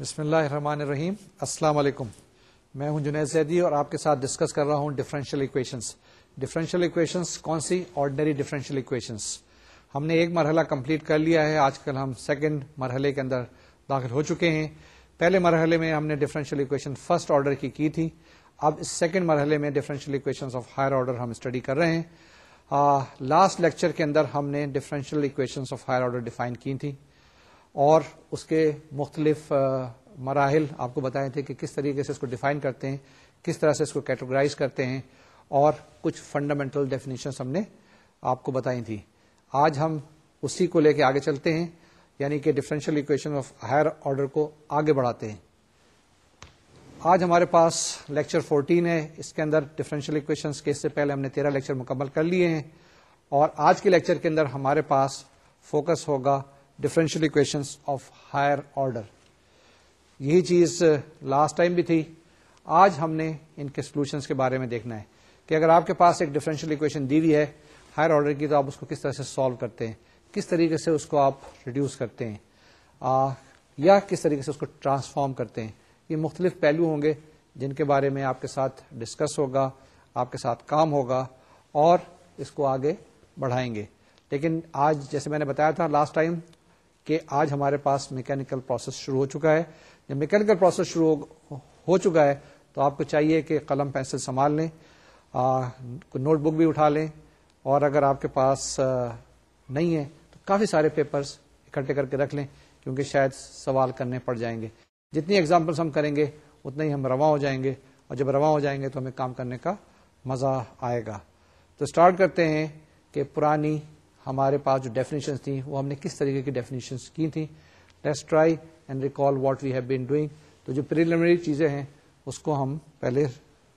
بسم اللہ الرحمن الرحیم السلام علیکم میں ہوں جنید زیدی اور آپ کے ساتھ ڈسکس کر رہا ہوں ڈفرینشیل اکویشنس ڈفرینشیل اکویشنس کون سی آرڈنری ڈیفرنشیل اکویشنس ہم نے ایک مرحلہ کمپلیٹ کر لیا ہے آج کل ہم سیکنڈ مرحلے کے اندر داخل ہو چکے ہیں پہلے مرحلے میں ہم نے ڈیفرنشیل اکویشن فرسٹ آرڈر کی کی تھی اب اس سیکنڈ مرحلے میں ڈفرینشیل اکویشن آرڈر ہم اسٹڈی کر رہے ہیں لاسٹ لیکچر کے اندر ہم نے ڈیفرنشیل اکویشن آرڈر ڈیفائن کی تھیں اور اس کے مختلف مراحل آپ کو بتائے تھے کہ کس طریقے سے اس کو ڈیفائن کرتے ہیں کس طرح سے اس کو کیٹیگرائز کرتے ہیں اور کچھ فنڈامنٹل ڈیفینیشنس ہم نے آپ کو بتائی تھی آج ہم اسی کو لے کے آگے چلتے ہیں یعنی کہ differential equation of higher order کو آگے بڑھاتے ہیں آج ہمارے پاس لیکچر فورٹین ہے اس کے اندر ڈفرینشیل اکویشن کے اس سے پہلے ہم نے تیرہ لیکچر مکمل کر لیے ہیں اور آج کے لیکچر کے اندر ہمارے پاس فوکس ہوگا differential equations of higher order یہی چیز لاسٹ uh, ٹائم بھی تھی آج ہم نے ان کے سولوشنس کے بارے میں دیکھنا ہے کہ اگر آپ کے پاس ایک ڈفرینشیل اکویشن دی ہوئی ہے ہائر آرڈر کی تو آپ اس کو کس طرح سے سالو کرتے ہیں کس طریقے سے اس کو آپ ریڈیوس کرتے ہیں آ, یا کس طریقے سے اس کو ٹرانسفارم کرتے ہیں یہ مختلف پہلو ہوں گے جن کے بارے میں آپ کے ساتھ ڈسکس ہوگا آپ کے ساتھ کام ہوگا اور اس کو آگے بڑھائیں گے لیکن آج جیسے میں نے بتایا تھا لاسٹ ٹائم کہ آج ہمارے پاس میکینکل پروسیس شروع ہو چکا ہے جب میکینکل پروسیس شروع ہو چکا ہے تو آپ کو چاہیے کہ قلم پینسل سنبھال لیں نوٹ بک بھی اٹھا لیں اور اگر آپ کے پاس نہیں ہے تو کافی سارے پیپرز اکٹھے کر کے رکھ لیں کیونکہ شاید سوال کرنے پڑ جائیں گے جتنی اگزامپلس ہم کریں گے اتنا ہی ہم رواں ہو جائیں گے اور جب رواں ہو جائیں گے تو ہمیں کام کرنے کا مزہ آئے گا تو اسٹارٹ کرتے ہیں کہ پرانی ہمارے پاس جو ڈیفینیشن تھیں وہ ہم نے کس طریقے کی ڈیفینیشن کی تھیں try and recall what we have been doing تو جو پریلیمنری چیزیں ہیں اس کو ہم پہلے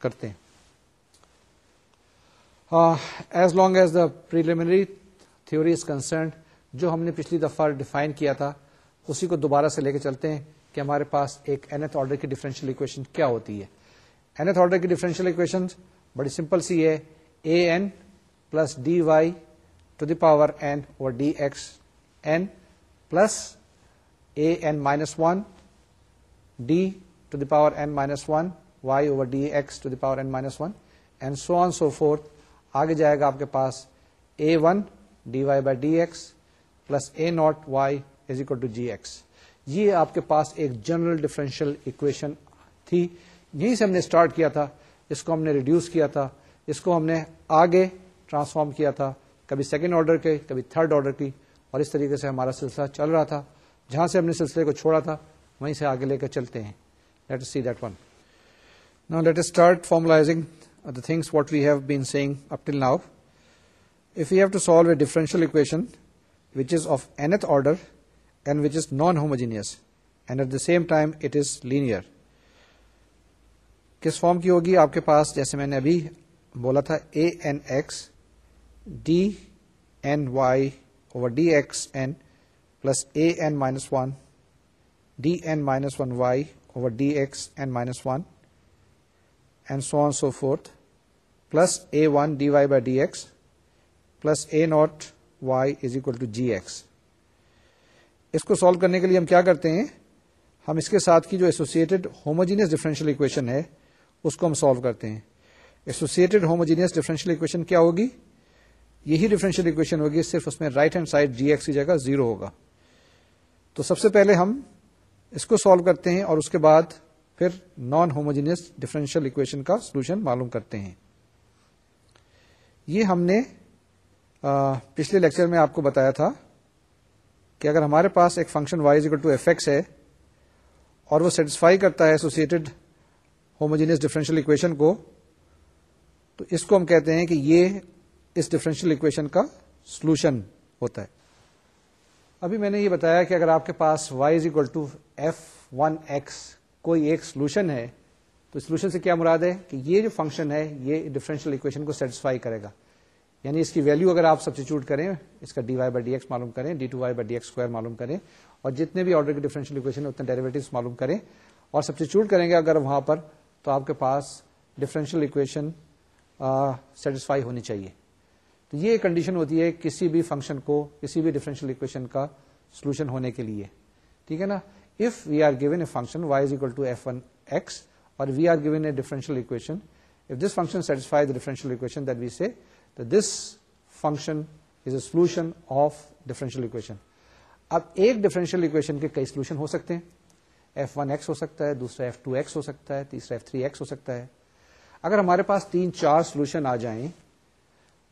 کرتے ہیں as long as the preliminary theory is concerned جو ہم نے پچھلی دفعہ ڈیفائن کیا تھا اسی کو دوبارہ سے لے کے چلتے ہیں کہ ہمارے پاس ایک این ایتھ آرڈر کی ڈیفرنشیل اکویشن کیا ہوتی ہے این ایتھ آرڈر کی ڈیفرنشیل اکویشن بڑی سمپل سی ہے a n plus d y to the power n اور d x n plus a n minus one d to the power n minus one y over d x to the power n minus one and so on so forth آگے جائے گا آپ کے پاس a one d y by d x plus a naught y is equal to g x یہ آپ کے پاس ایک جنرل ڈفرینشیل اکویشن تھی جی سے ہم نے اسٹارٹ کیا تھا اس کو ہم نے ریڈیوس کیا تھا اس کو ہم نے آگے ٹرانسفارم کیا تھا کبھی سیکنڈ آرڈر کے کبھی تھرڈ آرڈر کی اور اس طریقے سے ہمارا سلسلہ چل رہا تھا جہاں سے ہم نے سلسلے کو چھوڑا تھا وہیں سے آگے لے کر چلتے ہیں لیٹ سی دیٹ ون نا let start formalising the things what we have been seeing up till now if you have to solve a differential equation which is of nth order and which is non homogeneous and at the same time it is linear کس فارم کی ہوگی آپ کے پاس جیسے میں نے ابھی بولا تھا a n x d n y over d x n plus a n minus one d n minus one y over d x n minus one and so on so forth plus a one d y by d x plus a naught y is equal to g x اس کو solve کرنے کے لیے ہم کیا کرتے ہیں ہم اس کے ساتھ کی جو ایسوسیٹڈ ہوموجینس ڈیفرنشیل اکویشن ہے اس کو ہم سالو کرتے ہیں ایسوسیڈ ہوموجینس ڈیفرنشیل اکویشن کیا ہوگی یہی ڈیفرینشیل اکویشن ہوگی صرف اس میں right hand side g x کی جگہ زیرو ہوگا تو سب سے پہلے ہم اس کو سالو کرتے ہیں اور اس کے بعد پھر نان ہوموجینس ڈیفرنشیل اکویشن کا سولوشن معلوم کرتے ہیں یہ ہم نے پچھلے لیکچر میں آپ کو بتایا تھا کہ اگر ہمارے پاس ایک فنکشن وائی ایفیکٹس ہے اور وہ سیٹسفائی کرتا ہے ایسوسیٹڈ ہوموجینس ڈیفرنشیل اکویشن کو تو اس کو ہم کہتے ہیں کہ یہ اس ڈفرینشیل اکویشن کا سولوشن ہوتا ہے ابھی میں نے یہ بتایا کہ اگر آپ کے پاس y is equal to f کوئی ایک سولوشن ہے تو سولوشن سے کیا مراد ہے کہ یہ جو فنکشن ہے یہ ڈفرینشیل اکویشن کو سیٹسفائی کرے گا یعنی اس کی ویلو اگر آپ سبسٹیچیوٹ کریں اس کا d y by d x معلوم کریں d two y by d x square معلوم کریں اور جتنے بھی آرڈر کے ڈیفرنشیل ڈیریویٹوس معلوم کریں اور سبسٹیچیوٹ کریں گے اگر وہاں پر تو آپ کے پاس ڈفرینشیل اکویشن سیٹسفائی ہونی چاہیے تو یہ کنڈیشن ہوتی ہے کسی بھی فنکشن کو کسی بھی ڈفرینشیل اکویشن کا سولوشن ہونے کے لیے ٹھیک ہے نا if we are given a function y is equal to f one x اور we are given a differential equation if this function satisfy differential equation that we the this function is a solution of differential equation اب ایک differential equation کے کئی solution ہو سکتے ہیں f one x ہو سکتا ہے دوسرا ایف ٹو ایکس ہو سکتا ہے تیسرا ایف تھری ایکس ہو سکتا ہے اگر ہمارے پاس تین چار سولوشن آ جائیں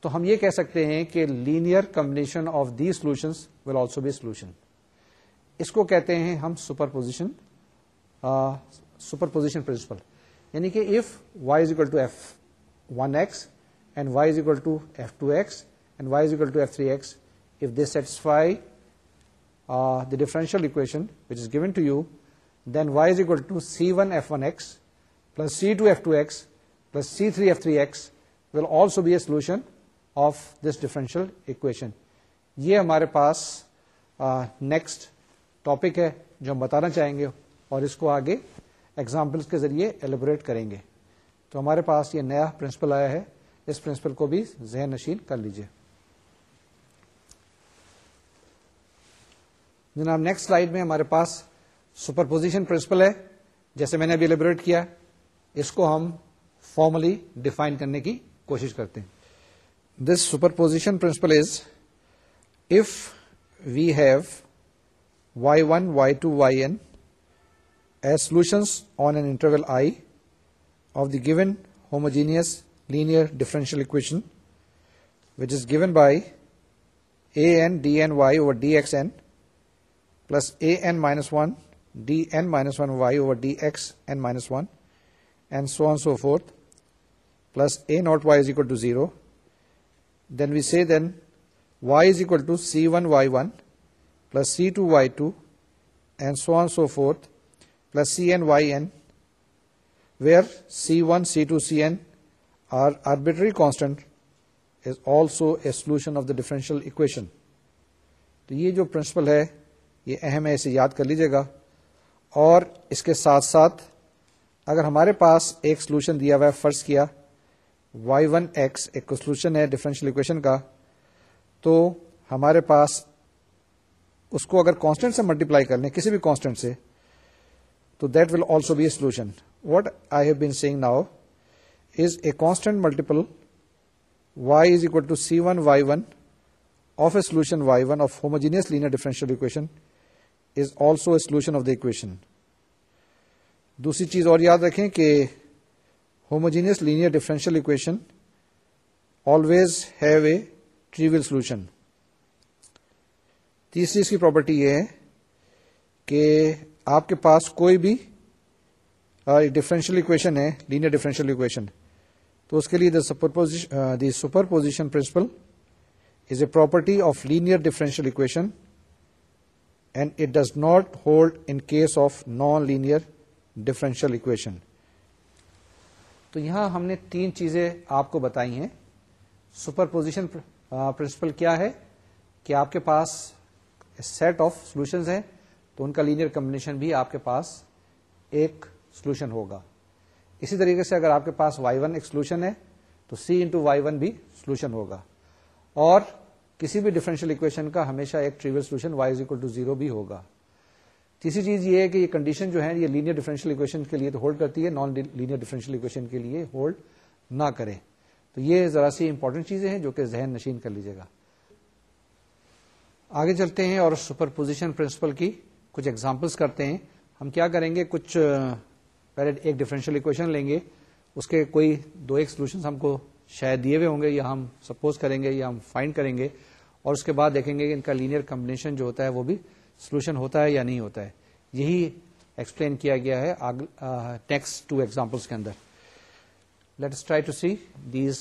تو ہم یہ کہہ سکتے ہیں کہ linear combination of the solution will also be solution اس کو کہتے ہیں ہم superposition superposition principle یعنی کہ if y is equal to f one x and y is equal to f two x and y is equal to f three x if they satisfy the differential equation which is given to you then y is equal to c one f one x plus c two f two x plus c three f three x will also be a solution of this differential equation یہ ہمارے پاس next topic ہے جو ہم بتانا چاہیں گے اور اس کو آگے ایگزامپلس کے ذریعے ایلیبوریٹ کریں گے تو ہمارے پاس یہ نیا پرنسپل آیا ہے اس پرنسپل کو بھی ذہن نشین کر لیجیے جناب نیکسٹ سلائیڈ میں ہمارے پاس سپر پوزیشن پرنسپل ہے جیسے میں نے ابھی ایلیبوریٹ کیا اس کو ہم فارملی ڈیفائن کرنے کی کوشش کرتے ہیں This superposition principle is, if we have y1, y2, yn as solutions on an interval I of the given homogeneous linear differential equation, which is given by an dn y over dxn plus an minus 1 dn minus 1 y over dxn minus 1, and so on so forth, plus a naught y is equal to 0, then we see then y is equal to c one y one plus c two y two and so on so forth plus c n y n where c one c two c n are arbitrary constant is also a solution of the equation تو یہ جو principal ہے یہ اہم ہے اسے یاد کر لیجیے گا اور اس کے ساتھ ساتھ اگر ہمارے پاس ایک سولوشن دیا ہوا ہے فرض کیا وائی سولوشن ہے ڈیفرنشیل اکویشن کا تو ہمارے پاس اس کو اگر کانسٹنٹ سے ملٹیپلائی کر لیں کسی بھی کانسٹینٹ سے تو that will also be a solution what I have been saying now is a constant multiple y is equal to c one y one of a solution y one of homogeneous differential equation is also a solution of the equation دوسری چیز اور یاد رکھیں کہ homogeneous linear differential equation always have a trivial solution تیسری اس کی property یہ ہے کہ آپ کے پاس کوئی بھی ڈفرینشیل اکویشن ہے لینئر ڈفرینشیل اکویشن تو اس کے لیے the the superposition principle is a property of linear differential equation and it does not hold in case of non linear differential equation تو یہاں ہم نے تین چیزیں آپ کو بتائی ہیں سپر پوزیشن پرنسپل کیا ہے کہ آپ کے پاس سیٹ آف سولوشن ہیں تو ان کا لینئر کمبنیشن بھی آپ کے پاس ایک سولوشن ہوگا اسی طریقے سے اگر آپ کے پاس وائی ون ایک سولوشن ہے تو سی انٹو وائی ون بھی سولوشن ہوگا اور کسی بھی ڈفرینشیل اکویشن کا ہمیشہ ایک trivial solution y is equal to zero بھی ہوگا تیسری چیز یہ ہے کہ یہ کنڈیشن جو ہے یہ لینئر ڈیفرنشیل اکویشن کے لیے تو ہولڈ کرتی ہے نان لینئر ڈیفرنشیل اکویشن کے لیے ہولڈ نہ کریں تو یہ ذرا سی امپورٹنٹ چیزیں ہیں جو کہ ذہن نشین کر لیجیے گا آگے چلتے ہیں اور سپر پوزیشن پرنسپل کی کچھ ایگزامپلس کرتے ہیں ہم کیا کریں گے کچھ پہلے ایک ڈیفرنشیل اکویشن لیں گے اس کے کوئی دو ایک سولوشن ہم کو شاید دیے ہوئے ہوں گے یا ہم سپوز کریں گے یا ہم فائنڈ کریں گے اور اس کے بعد دیکھیں گے کہ ان کا لینئر کمبنیشن جو ہوتا ہے وہ بھی سولوشن ہوتا ہے یا نہیں ہوتا ہے یہی ایکسپلین کیا گیا ہے two two two examples examples کے اندر لیٹس ٹرائی سی دیز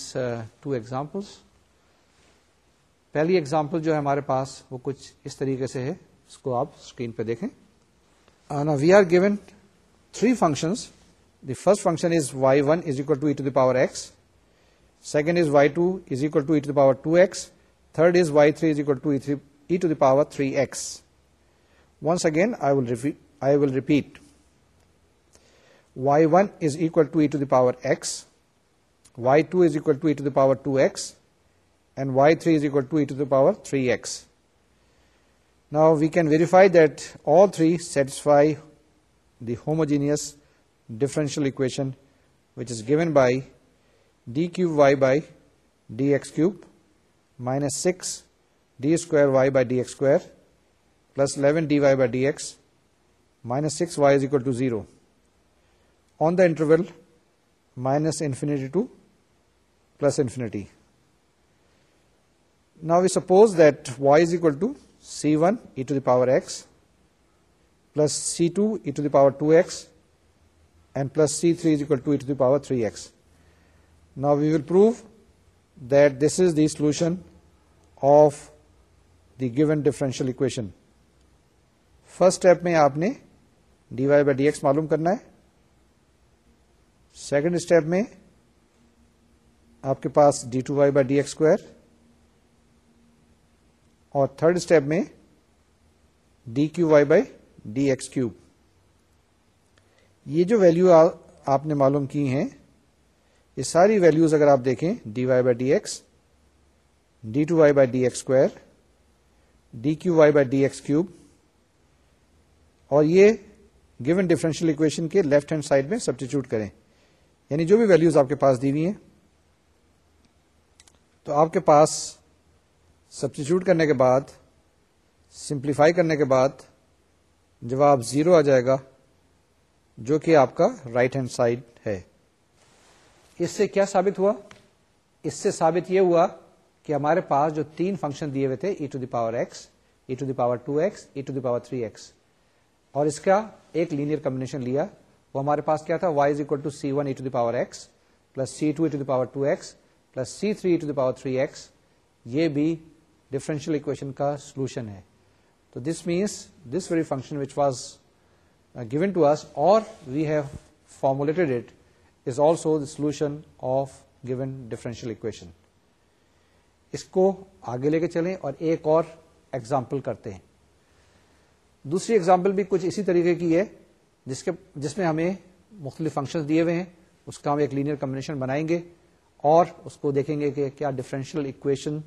پہلی ایگزامپل جو ہے ہمارے پاس وہ کچھ اس طریقے سے ہے اس کو آپ اسکرین پہ دیکھیں we are given three functions the first function is y one is equal to to e power x second is y two is equal to to e the power two x third is y three is equal to e to the power three x Once again, I will repeat. y1 is equal to e to the power x, y2 is equal to e to the power 2x, and y3 is equal to e to the power 3x. Now we can verify that all three satisfy the homogeneous differential equation, which is given by d cube y by dx cube minus 6 d square y by dx square plus 11 dy by dx minus 6y is equal to 0 on the interval minus infinity to plus infinity. Now we suppose that y is equal to c1 e to the power x plus c2 e to the power 2x and plus c3 is equal to e to the power 3x. Now we will prove that this is the solution of the given differential equation. First step میں آپ نے d y by d x معلوم کرنا ہے second step میں آپ کے پاس d two y by d x square اور تھرڈ اسٹیپ میں d cube y by d x cube یہ جو ویلو آپ نے معلوم کی ہیں یہ ساری ویلوز اگر آپ دیکھیں d y by d x d two y by d x square d cube y by d x cube اور یہ گیون ڈیفرنشیل اکویشن کے لیفٹ ہینڈ سائڈ میں سبسٹیچیوٹ کریں یعنی جو بھی ویلو آپ کے پاس دی ہوئی ہیں تو آپ کے پاس سبسٹیچیوٹ کرنے کے بعد سمپلیفائی کرنے کے بعد جواب زیرو آ جائے گا جو کہ آپ کا رائٹ ہینڈ سائڈ ہے اس سے کیا ثابت ہوا اس سے ثابت یہ ہوا کہ ہمارے پاس جو تین فنکشن دیے ہوئے تھے e to the power x e to the power two x e to the power three x اور اس کا ایک لینئر کمبنیشن لیا وہ ہمارے پاس کیا تھا is equal to c one e to the power x plus c two e to the power two x plus c three e to the power three x یہ بھی ڈفرینشیل اکویشن کا solution ہے تو this means this very function which was given to us اور we have formulated it is also the solution of given differential equation اس کو آگے لے کے چلیں اور ایک اور ایگزامپل کرتے ہیں دوسری ایگزامپل بھی کچھ اسی طریقے کی ہے جس کے جس میں ہمیں مختلف فنکشن دیے ہوئے ہیں اس کا ہم ایک لینئر کمبنیشن بنائیں گے اور اس کو دیکھیں گے کہ کیا ڈفرینشیل اکویشن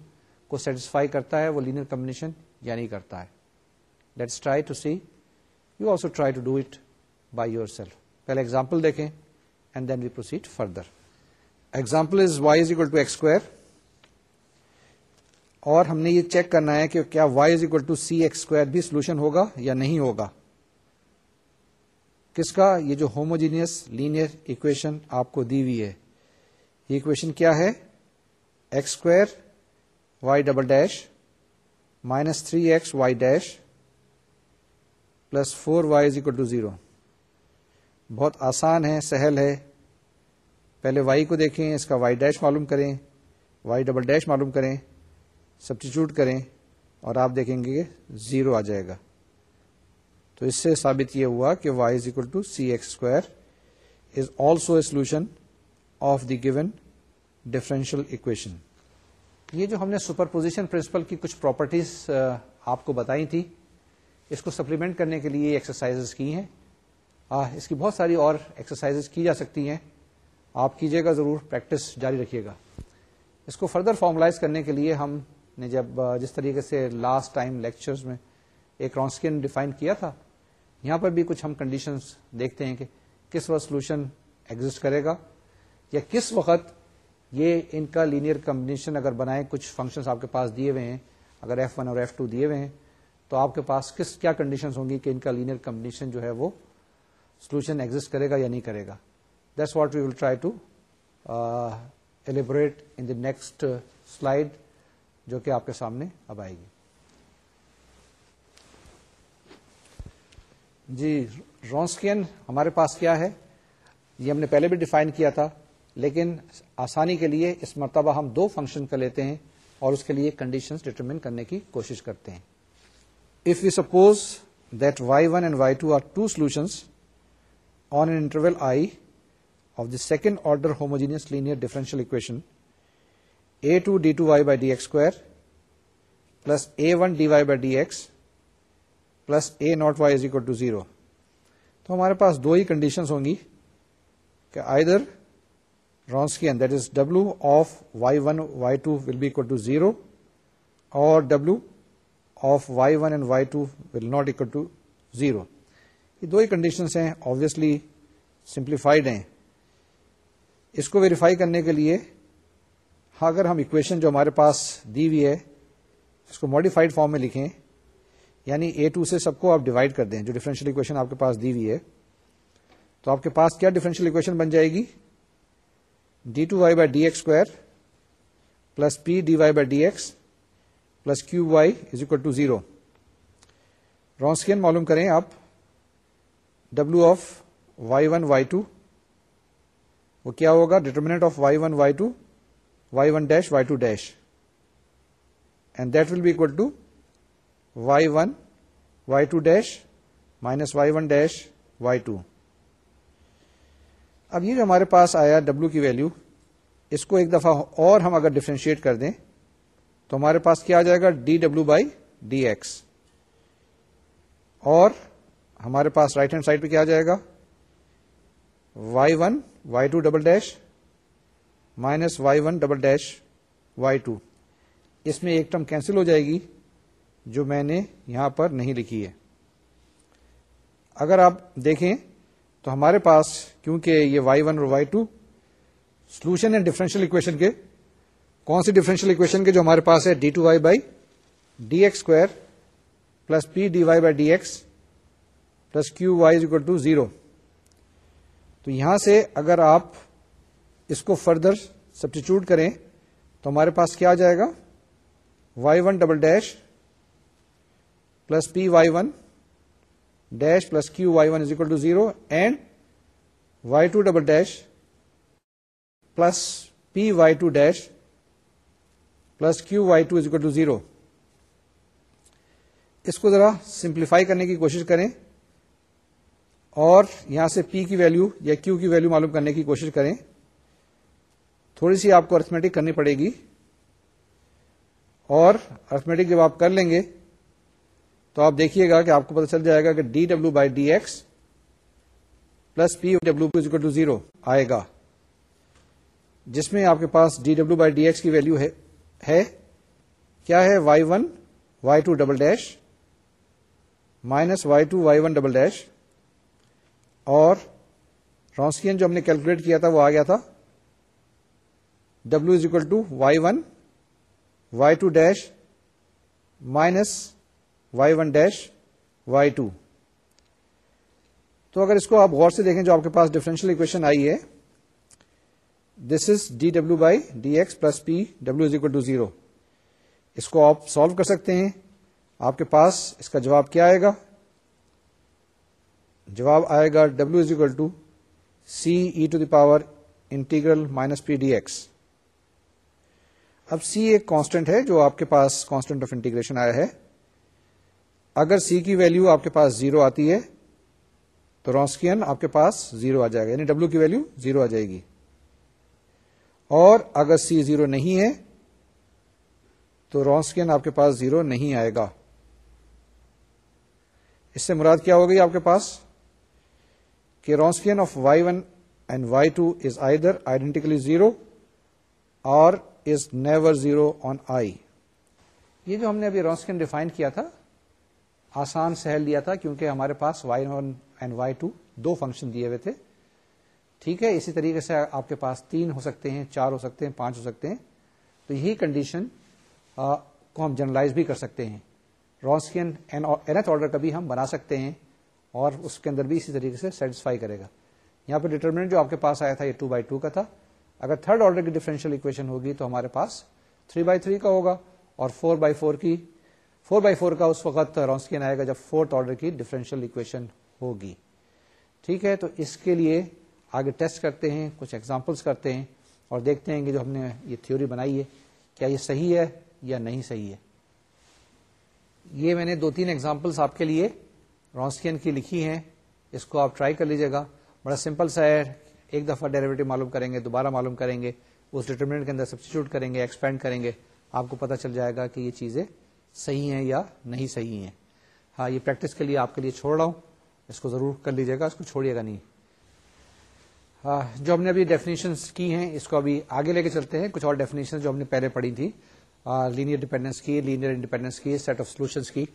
کو سیٹسفائی کرتا ہے وہ لینئر کمبنیشن یا نہیں کرتا ہے let's try to see you also try to do it by yourself پہلے ایگزامپل دیکھیں and then we proceed further example is is y equal to x square اور ہم نے یہ چیک کرنا ہے کہ کیا y is equal to c x square بھی سولوشن ہوگا یا نہیں ہوگا کس کا یہ جو ہوموجینئس لینئر اکویشن آپ کو دی ہوئی ہے یہ اکویشن کیا ہے x square y double dash minus three x y dash plus four y is equal to zero بہت آسان ہے سہل ہے پہلے وائی کو دیکھیں اس کا وائی ڈیش معلوم کریں وائی ڈبل ڈیش معلوم کریں سبسٹیچیوٹ کریں اور آپ دیکھیں گے زیرو آ جائے گا تو اس سے ثابت یہ ہوا کہ y is equal to c x square is also a solution of the given differential equation یہ جو ہم نے سپر پوزیشن پرنسپل کی کچھ پراپرٹیز آپ کو بتائی تھی اس کو سپلیمنٹ کرنے کے لیے ایکسرسائز کی ہیں اس کی بہت ساری اور ایکسرسائز کی جا سکتی ہیں آپ کیجیے گا ضرور پریکٹس جاری رکھیے گا اس کو فردر فارملائز کرنے کے لیے ہم نے جب جس طریقے سے لاسٹ ٹائم لیکچر میں ایک رونسکین ڈیفائن کیا تھا یہاں پر بھی کچھ ہم کنڈیشنز دیکھتے ہیں کہ کس وقت سولوشن ایگزٹ کرے گا یا کس وقت یہ ان کا لینئر کمبنیشن اگر بنائیں کچھ فنکشن آپ کے پاس دیے ہوئے ہیں اگر ایف ون اور ایف ٹو دیے ہوئے ہیں تو آپ کے پاس کس کیا کنڈیشن ہوں گی کہ ان کا لینئر کمبنیشن جو ہے وہ سولوشن ایگزٹ کرے گا یا نہیں کرے گا that's what we will try to elaborate in the next slide جو کہ آپ کے سامنے اب آئے گی جی رونسکین ہمارے پاس کیا ہے یہ ہم نے پہلے بھی ڈیفائن کیا تھا لیکن آسانی کے لیے اس مرتبہ ہم دو فنکشن کا لیتے ہیں اور اس کے لیے کنڈیشن ڈیٹرمن کرنے کی کوشش کرتے ہیں if you suppose that y one and y two are two solutions on an interval I of the second order homogeneous linear differential equation a two d two y by d x square plus a one d y by d x plus a naught y is to zero تو ہمارے پاس دو ہی condition ہوں گی کہ either and that is W of y one y two will be equal to zero or W of y one and y two will not equal to zero یہ دو ہی کنڈیشنس ہیں آبویسلی سمپلیفائڈ ہیں اس کو verify کرنے کے لیے اگر ہم اکویشن جو ہمارے پاس دی ہوئی ہے اس کو ماڈیفائڈ فارم میں لکھیں یعنی اے ٹو سے سب کو آپ ڈیوائڈ کر دیں جو ڈفرینشیل اکویشن آپ کے پاس دی ہوئی ہے تو آپ کے پاس کیا ڈیفرنشیل اکویشن بن جائے گی d two y by d x square plus p d y by d x plus q y is equal to zero Wronskian معلوم کریں آپ W of y one y two وہ کیا ہوگا determinant of y one y two y one dash y two dash and that will to equal to y one y two dash minus y one dash y two اب یہ جو ہمارے پاس آیا W کی ویلو اس کو ایک دفعہ اور ہم اگر ڈفرینشیٹ کر دیں تو ہمارے پاس کیا آ جائے گا d W by d x اور ہمارے پاس رائٹ ہینڈ سائڈ پہ کیا آ جائے گا y one y two double dash minus y one double dash y two اس میں ایک ٹرم کینسل ہو جائے گی جو میں نے یہاں پر نہیں لکھی ہے اگر آپ دیکھیں تو ہمارے پاس کیونکہ یہ وائی ون اور وائی ٹو سولوشن ہے ڈفرینشیل اکویشن کے کون سی ڈفرینشیل اکویشن کے جو ہمارے پاس ہے d two y by d x square plus p d y by d x plus q equal to zero تو یہاں سے اگر آپ اس کو فردر سبسٹیچیوٹ کریں تو ہمارے پاس کیا آ جائے گا y one double dash plus p y one dash plus q y one is equal to zero and y two double dash plus p y two dash plus q y two is equal to zero اس کو ذرا simplify کرنے کی کوشش کریں اور یہاں سے p کی ویلو یا کیو کی ویلو معلوم کرنے کی کوشش کریں تھوڑی سی آپ کو ارتھمیٹک کرنی پڑے گی اور ارتھمیٹک جب آپ کر لیں گے تو آپ دیکھیے گا کہ آپ کو پتا چل جائے گا کہ d W by d x plus p W to zero آئے گا جس میں آپ کے پاس d W by d x کی ویلو ہے کیا ہے y one y two double dash minus y two y one double dash اور رونسکین جو ہم نے کیلکولیٹ کیا تھا وہ آ گیا تھا W is equal to y one y two dash minus y one dash y two تو اگر اس کو آپ غور سے دیکھیں جو آپ کے پاس ڈیفرنشیل اکویشن آئی ہے this is D W by D X plus P W is equal to zero اس کو آپ سالو کر سکتے ہیں آپ کے پاس اس کا جواب کیا آئے گا جواب آئے گا W is equal to C E to the power integral minus P D X اب سی ایک کانسٹنٹ ہے جو آپ کے پاس کانسٹنٹ آف انٹیگریشن آیا ہے اگر سی کی ویلو آپ کے پاس زیرو آتی ہے تو رونسکین آپ کے پاس زیرو آ جائے گا یعنی ڈبلو کی ویلو زیرو آ جائے گی اور اگر سی زیرو نہیں ہے تو رونسکین آپ کے پاس زیرو نہیں آئے گا اس سے مراد کیا ہوگی آپ کے پاس کہ Wronskian of y one and y two is either identically zero or is never zero on I یہ جو ہم نے ابھی رونسکن ڈیفائن کیا تھا آسان سہل لیا تھا کیونکہ ہمارے پاس وائی وائی ٹو دو فنکشن دیے ہوئے تھے ٹھیک ہے اسی طریقے سے آپ کے پاس تین ہو سکتے ہیں چار ہو سکتے ہیں پانچ ہو سکتے ہیں تو یہی کنڈیشن کو ہم جرلائز بھی کر سکتے ہیں اینتھ آرڈر کا بھی ہم بنا سکتے ہیں اور اس کے اندر بھی اسی طریقے سے سیٹسفائی کرے گا یہاں پہ ڈیٹرمنٹ جو آپ کے پاس آیا تھا یہ ٹو بائی ٹو کا تھا اگر تھرڈ آرڈر کی ڈیفرنشیل اکویشن ہوگی تو ہمارے پاس 3 بائی تھری کا ہوگا اور 4 بائی فور کی 4 بائی فور کا اس وقت رونسکین آئے گا جب فورتھ آرڈر کی ڈیفرنشیل اکویشن ہوگی ٹھیک ہے تو اس کے لیے آگے ٹیسٹ کرتے ہیں کچھ ایگزامپلس کرتے ہیں اور دیکھتے ہیں کہ جو ہم نے یہ تھیوری بنائی ہے کیا یہ صحیح ہے یا نہیں صحیح ہے یہ میں نے دو تین ایگزامپلس آپ کے لیے رونسکین کی لکھی ہیں اس کو آپ ٹرائی کر لیجیے گا بڑا سمپل سا ہے ایک دفعہ ڈیریویٹو معلوم کریں گے دوبارہ معلوم کریں گے اس ڈیٹرمنٹ کے اندر سبسٹیچیوٹ کریں گے ایکسپینڈ کریں گے آپ کو پتا چل جائے گا کہ یہ چیزیں صحیح ہیں یا نہیں صحیح ہیں ہاں یہ پریکٹس کے لیے آپ کے لیے چھوڑ رہا ہوں اس کو ضرور کر لیجیے گا اس کو چھوڑیے گا نہیں ہاں جو ہم نے ابھی ڈیفینیشن کی ہیں اس کو ابھی آگے لے کے چلتے ہیں کچھ اور ڈیفینیشن جو ہم نے پہلے پڑھی تھی لینئر ڈیپینڈنس کی لینئر انڈیپینڈنس کی سیٹ آف سولوشن کی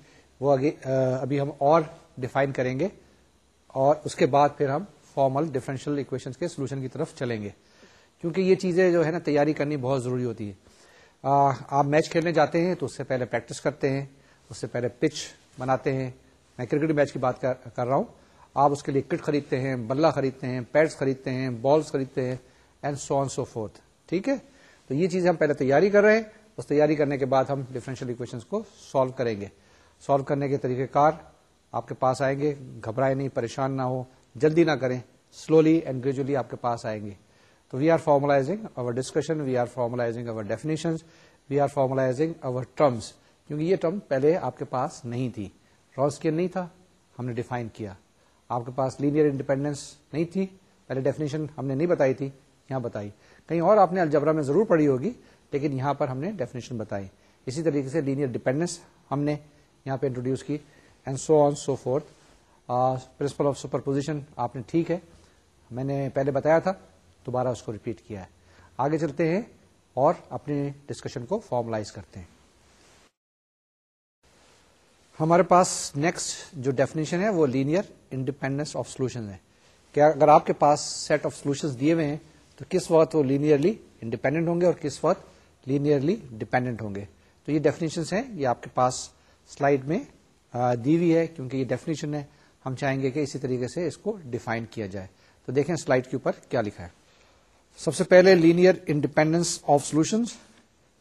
وہ ابھی ہم اور ڈیفائن کریں گے اور اس کے بعد پھر ہم فارمل ڈیفرنشیل اکویشن کے سولوشن کی طرف چلیں گے کیونکہ یہ چیزیں جو ہے نا تیاری کرنی بہت ضروری ہوتی ہے آپ میچ کھیلنے جاتے ہیں تو اس سے پہلے پریکٹس کرتے ہیں اس سے پہلے پچ بناتے ہیں میں کرکٹ میچ کی بات کر رہا ہوں آپ اس کے لیے کٹ خریدتے ہیں بلہ خریدتے ہیں پیڈس خریدتے ہیں بالس خریدتے ہیں and so on so forth ٹھیک ہے تو یہ چیزیں ہم پہلے تیاری کر رہے ہیں اس تیاری کرنے کے بعد ہم ڈفرینشیل اکویشن کو سالو کریں گے سالو کرنے کے طریقہ کار آپ کے پاس آئیں گے گھبرائے نہیں پریشان نہ ہو جلدی نہ کریں سلولی اینڈ گریجولی آپ کے پاس آئیں گے تو we are formalizing our discussion we are formalizing our definition we are formalizing our terms کیونکہ یہ ٹرم پہلے آپ کے پاس نہیں تھی روز نہیں تھا ہم نے ڈیفائن کیا آپ کے پاس لینئر انڈیپینڈنس نہیں تھی پہلے ڈیفینیشن ہم نے نہیں بتائی تھی یہاں بتائی کہیں اور آپ نے الجبرا میں ضرور پڑھی ہوگی لیکن یہاں پر ہم نے ڈیفینیشن بتائی اسی طریقے سے لینئر ڈیپینڈینس ہم نے یہاں پہ انٹروڈیوس کی and so so on forth principle of superposition آپ نے ٹھیک ہے میں نے پہلے بتایا تھا دوبارہ اس کو ریپیٹ کیا ہے آگے چلتے ہیں اور اپنے ڈسکشن کو فارملائز کرتے ہیں ہمارے پاس نیکسٹ جو ڈیفینیشن ہے وہ لینئر انڈیپینڈنس آف سولوشن ہے کہ اگر آپ کے پاس سیٹ آف سولوشن دیے ہوئے ہیں تو کس وقت وہ لینئرلی انڈیپینڈنٹ ہوں گے اور کس وقت لینئرلی ڈیپینڈنٹ ہوں گے تو یہ ڈیفینیشن ہیں یہ آپ کے پاس سلائڈ میں دی ہوئی ہے کیونکہ یہ ڈیفینیشن ہے ہم چاہیں گے کہ اسی طریقے سے اس کو ڈیفائن کیا جائے تو دیکھیں سلائڈ کے اوپر کیا لکھا ہے سب سے پہلے لینئر انڈیپینڈنس آف سولوشن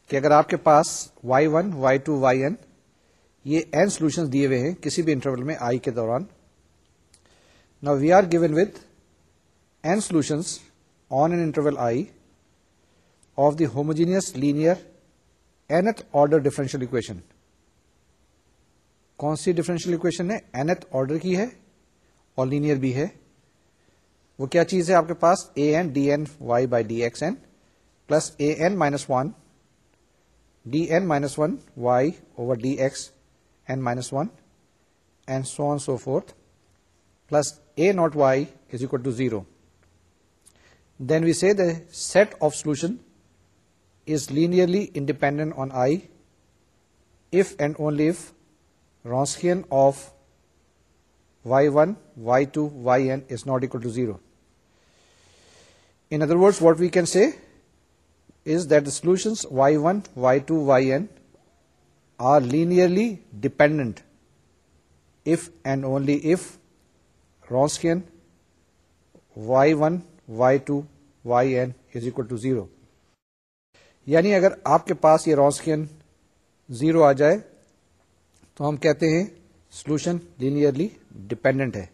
کہ اگر آپ کے پاس y one y two y n یہ این سولوشن دیے ہوئے ہیں کسی بھی انٹرول میں آئی کے دوران نا we are given with n solutions on an interval I of the linear nth order differential equation کون سی differential equation nth order کی ہے اور لینئر بھی ہے وہ کیا چیز ہے آپ کے پاس a n d n n y by d x plus a n minus one d n minus one y over d x n minus one and so on so forth plus a naught y is equal to zero then we see the set of solution is linearly independent on I if and only if Wronskian of y one y two y n is not equal to zero in other word what we can see is that solution y one y two y n are linearly dependent if and only if Wronskian y one y two y n is equal to zero یعنی اگر آپ کے پاس یہ رونسکین zero آ جائے تو ہم کہتے ہیں سولوشن لینیئرلی ڈپینڈنٹ ہے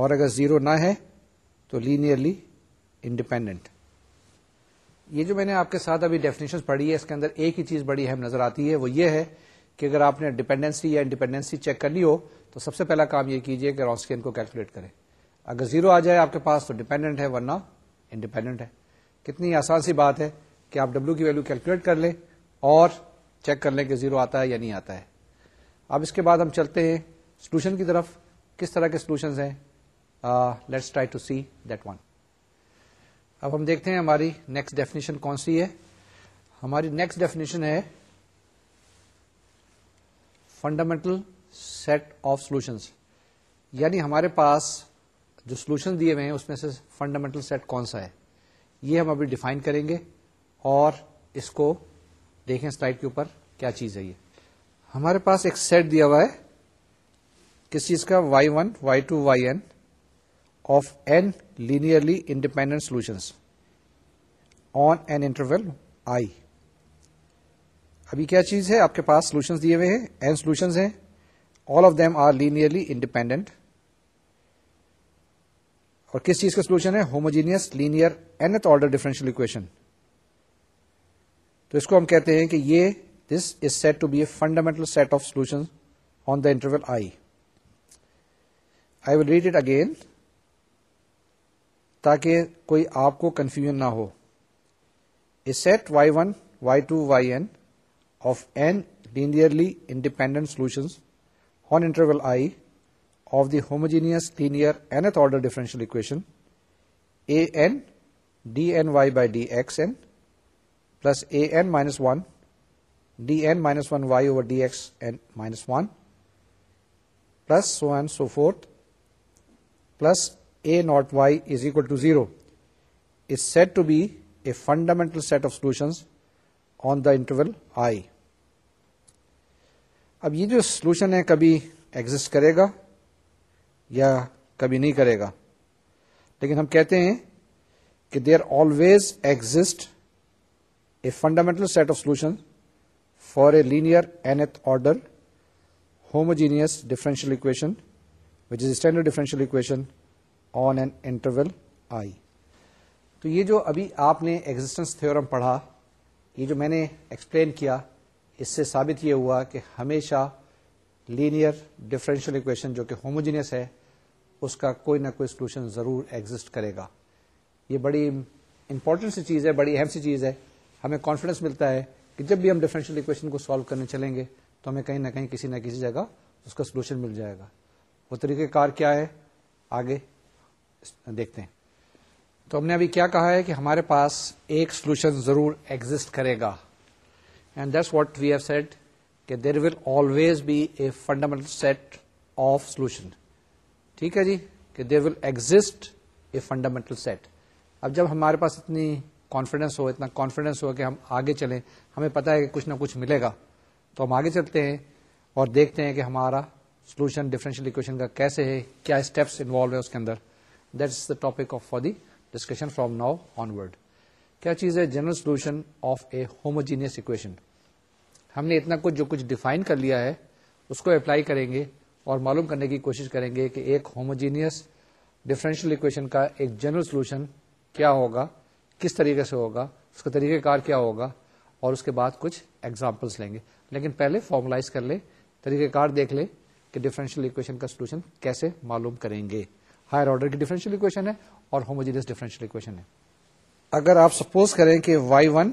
اور اگر زیرو نہ ہے تو لینیئرلی انڈیپینڈنٹ یہ جو میں نے آپ کے ساتھ ابھی ڈیفینیشن پڑھی ہے اس کے اندر ایک ہی چیز بڑی اہم نظر آتی ہے وہ یہ ہے کہ اگر آپ نے ڈپینڈنسی یا انڈیپینڈنسی چیک کرنی ہو تو سب سے پہلا کام یہ کیجیے کہ رنسکین کو کیلکولیٹ کریں اگر زیرو آ جائے آپ کے پاس تو ڈپینڈنٹ ہے ورنہ انڈیپینڈنٹ ہے کتنی آسان سی بات ہے کہ آپ ڈبلو کی ویلو کیلکولیٹ کر لیں اور چیک کر لیں کہ زیرو آتا ہے یا نہیں آتا ہے اب اس کے بعد ہم چلتے ہیں سولوشن کی طرف کس طرح کے سولوشن ہیں let's try to see that one اب ہم دیکھتے ہیں ہماری نیکسٹ ڈیفینیشن کون سی ہے ہماری نیکسٹ ڈیفینیشن ہے فنڈامنٹل سیٹ آف سولوشنس یعنی ہمارے پاس جو سولوشن دیے ہوئے ہیں اس میں سے فنڈامنٹل سیٹ کون سا ہے یہ ہم ابھی ڈیفائن کریں گے اور اس کو دیکھیں سلائڈ کے اوپر کیا چیز ہے یہ ہمارے پاس ایک سیٹ دیا ہوا ہے کس چیز کا y one y two y n of n linearly independent solution ابھی کیا چیز ہے آپ کے پاس سولوشن دیے ہوئے ہیں این سولوشن ہیں all of them are linearly independent اور کس چیز کا سولوشن ہے homogeneous linear nth order differential equation تو اس کو ہم کہتے ہیں کہ یہ this is said to be a fundamental set of solution on the interval I I will read it again تاکہ کوئی آپ کو کنفیوژن نہ ہو set y one y two y n of linearly independent solutions on interval I of the homogeneous layer differential equation a d m y by d x n plus a minus one d n minus one y over d x minus one plus so and so forth plus a naught y is equal to zero is said to be a fundamental set of on on the interval I اب یہ جو solution ہے کبھی exit کرے گا یا کبھی نہیں کرے گا لیکن ہم کہتے ہیں کہ they are always exist a fundamental set of solution for a linear nth order homogeneous differential equation which is standard differential equation on an interval I تو یہ جو ابھی آپ نے ایگزٹینس تھورم پڑھا یہ جو میں نے ایکسپلین کیا اس سے ثابت یہ ہوا کہ ہمیشہ لینئر ڈفرینشیل اکویشن جو کہ ہوموجینس ہے اس کا کوئی نہ کوئی سولوشن ضرور ایگزٹ کرے گا یہ بڑی امپورٹنٹ سی چیز ہے بڑی اہم سی چیز ہے ہمیں کانفیڈینس ملتا ہے کہ جب بھی ہم ڈیفرنشیل اکویشن کو سالو کرنے چلیں گے تو ہمیں کہیں نہ کہیں کسی نہ کسی جگہ اس کا سولوشن مل جائے گا وہ طریقہ کار کیا ہے آگے دیکھتے ہیں تو ہم نے ابھی کیا کہا ہے کہ ہمارے پاس ایک سولوشن ضرور ایگزٹ کرے گا and what we have said کہ there will always be a fundamental set of solution ٹھیک ہے جی کہ there will exist a fundamental set اب جب ہمارے پاس اتنی کانفیڈینس ہو اتنا کانفیڈینس ہو کہ ہم آگے چلیں ہمیں پتا ہے کہ کچھ نہ کچھ ملے گا تو ہم آگے چلتے ہیں اور دیکھتے ہیں کہ ہمارا سولوشن ڈفرینشیل اکویشن کا کیسے ہے کیا اسٹیپس انوالو ہے اس کے اندر that is the topic of for the discussion from now onward کیا چیز ہے general solution of a homogeneous equation ہم نے اتنا کچھ جو کچھ ڈیفائن کر لیا ہے اس کو اپلائی کریں گے اور معلوم کرنے کی کوشش کریں گے کہ ایک ہوموجینئس ڈفرینشیل اکویشن کا ایک جنرل سولوشن کیا ہوگا کس طریقے سے ہوگا اس کا طریقہ کار کیا ہوگا اور اس کے بعد کچھ ایگزامپلس لیں گے لیکن پہلے فارملائز کر لیں طریقہ کار دیکھ لیں کہ ڈیفرنشیل اکویشن کا سولوشن کیسے معلوم کریں گے ہائر آرڈر کی ڈیفرنشیل اکویشن ہے اور ہوموجینس ڈفرینشیل اکویشن ہے اگر آپ سپوز کریں کہ y one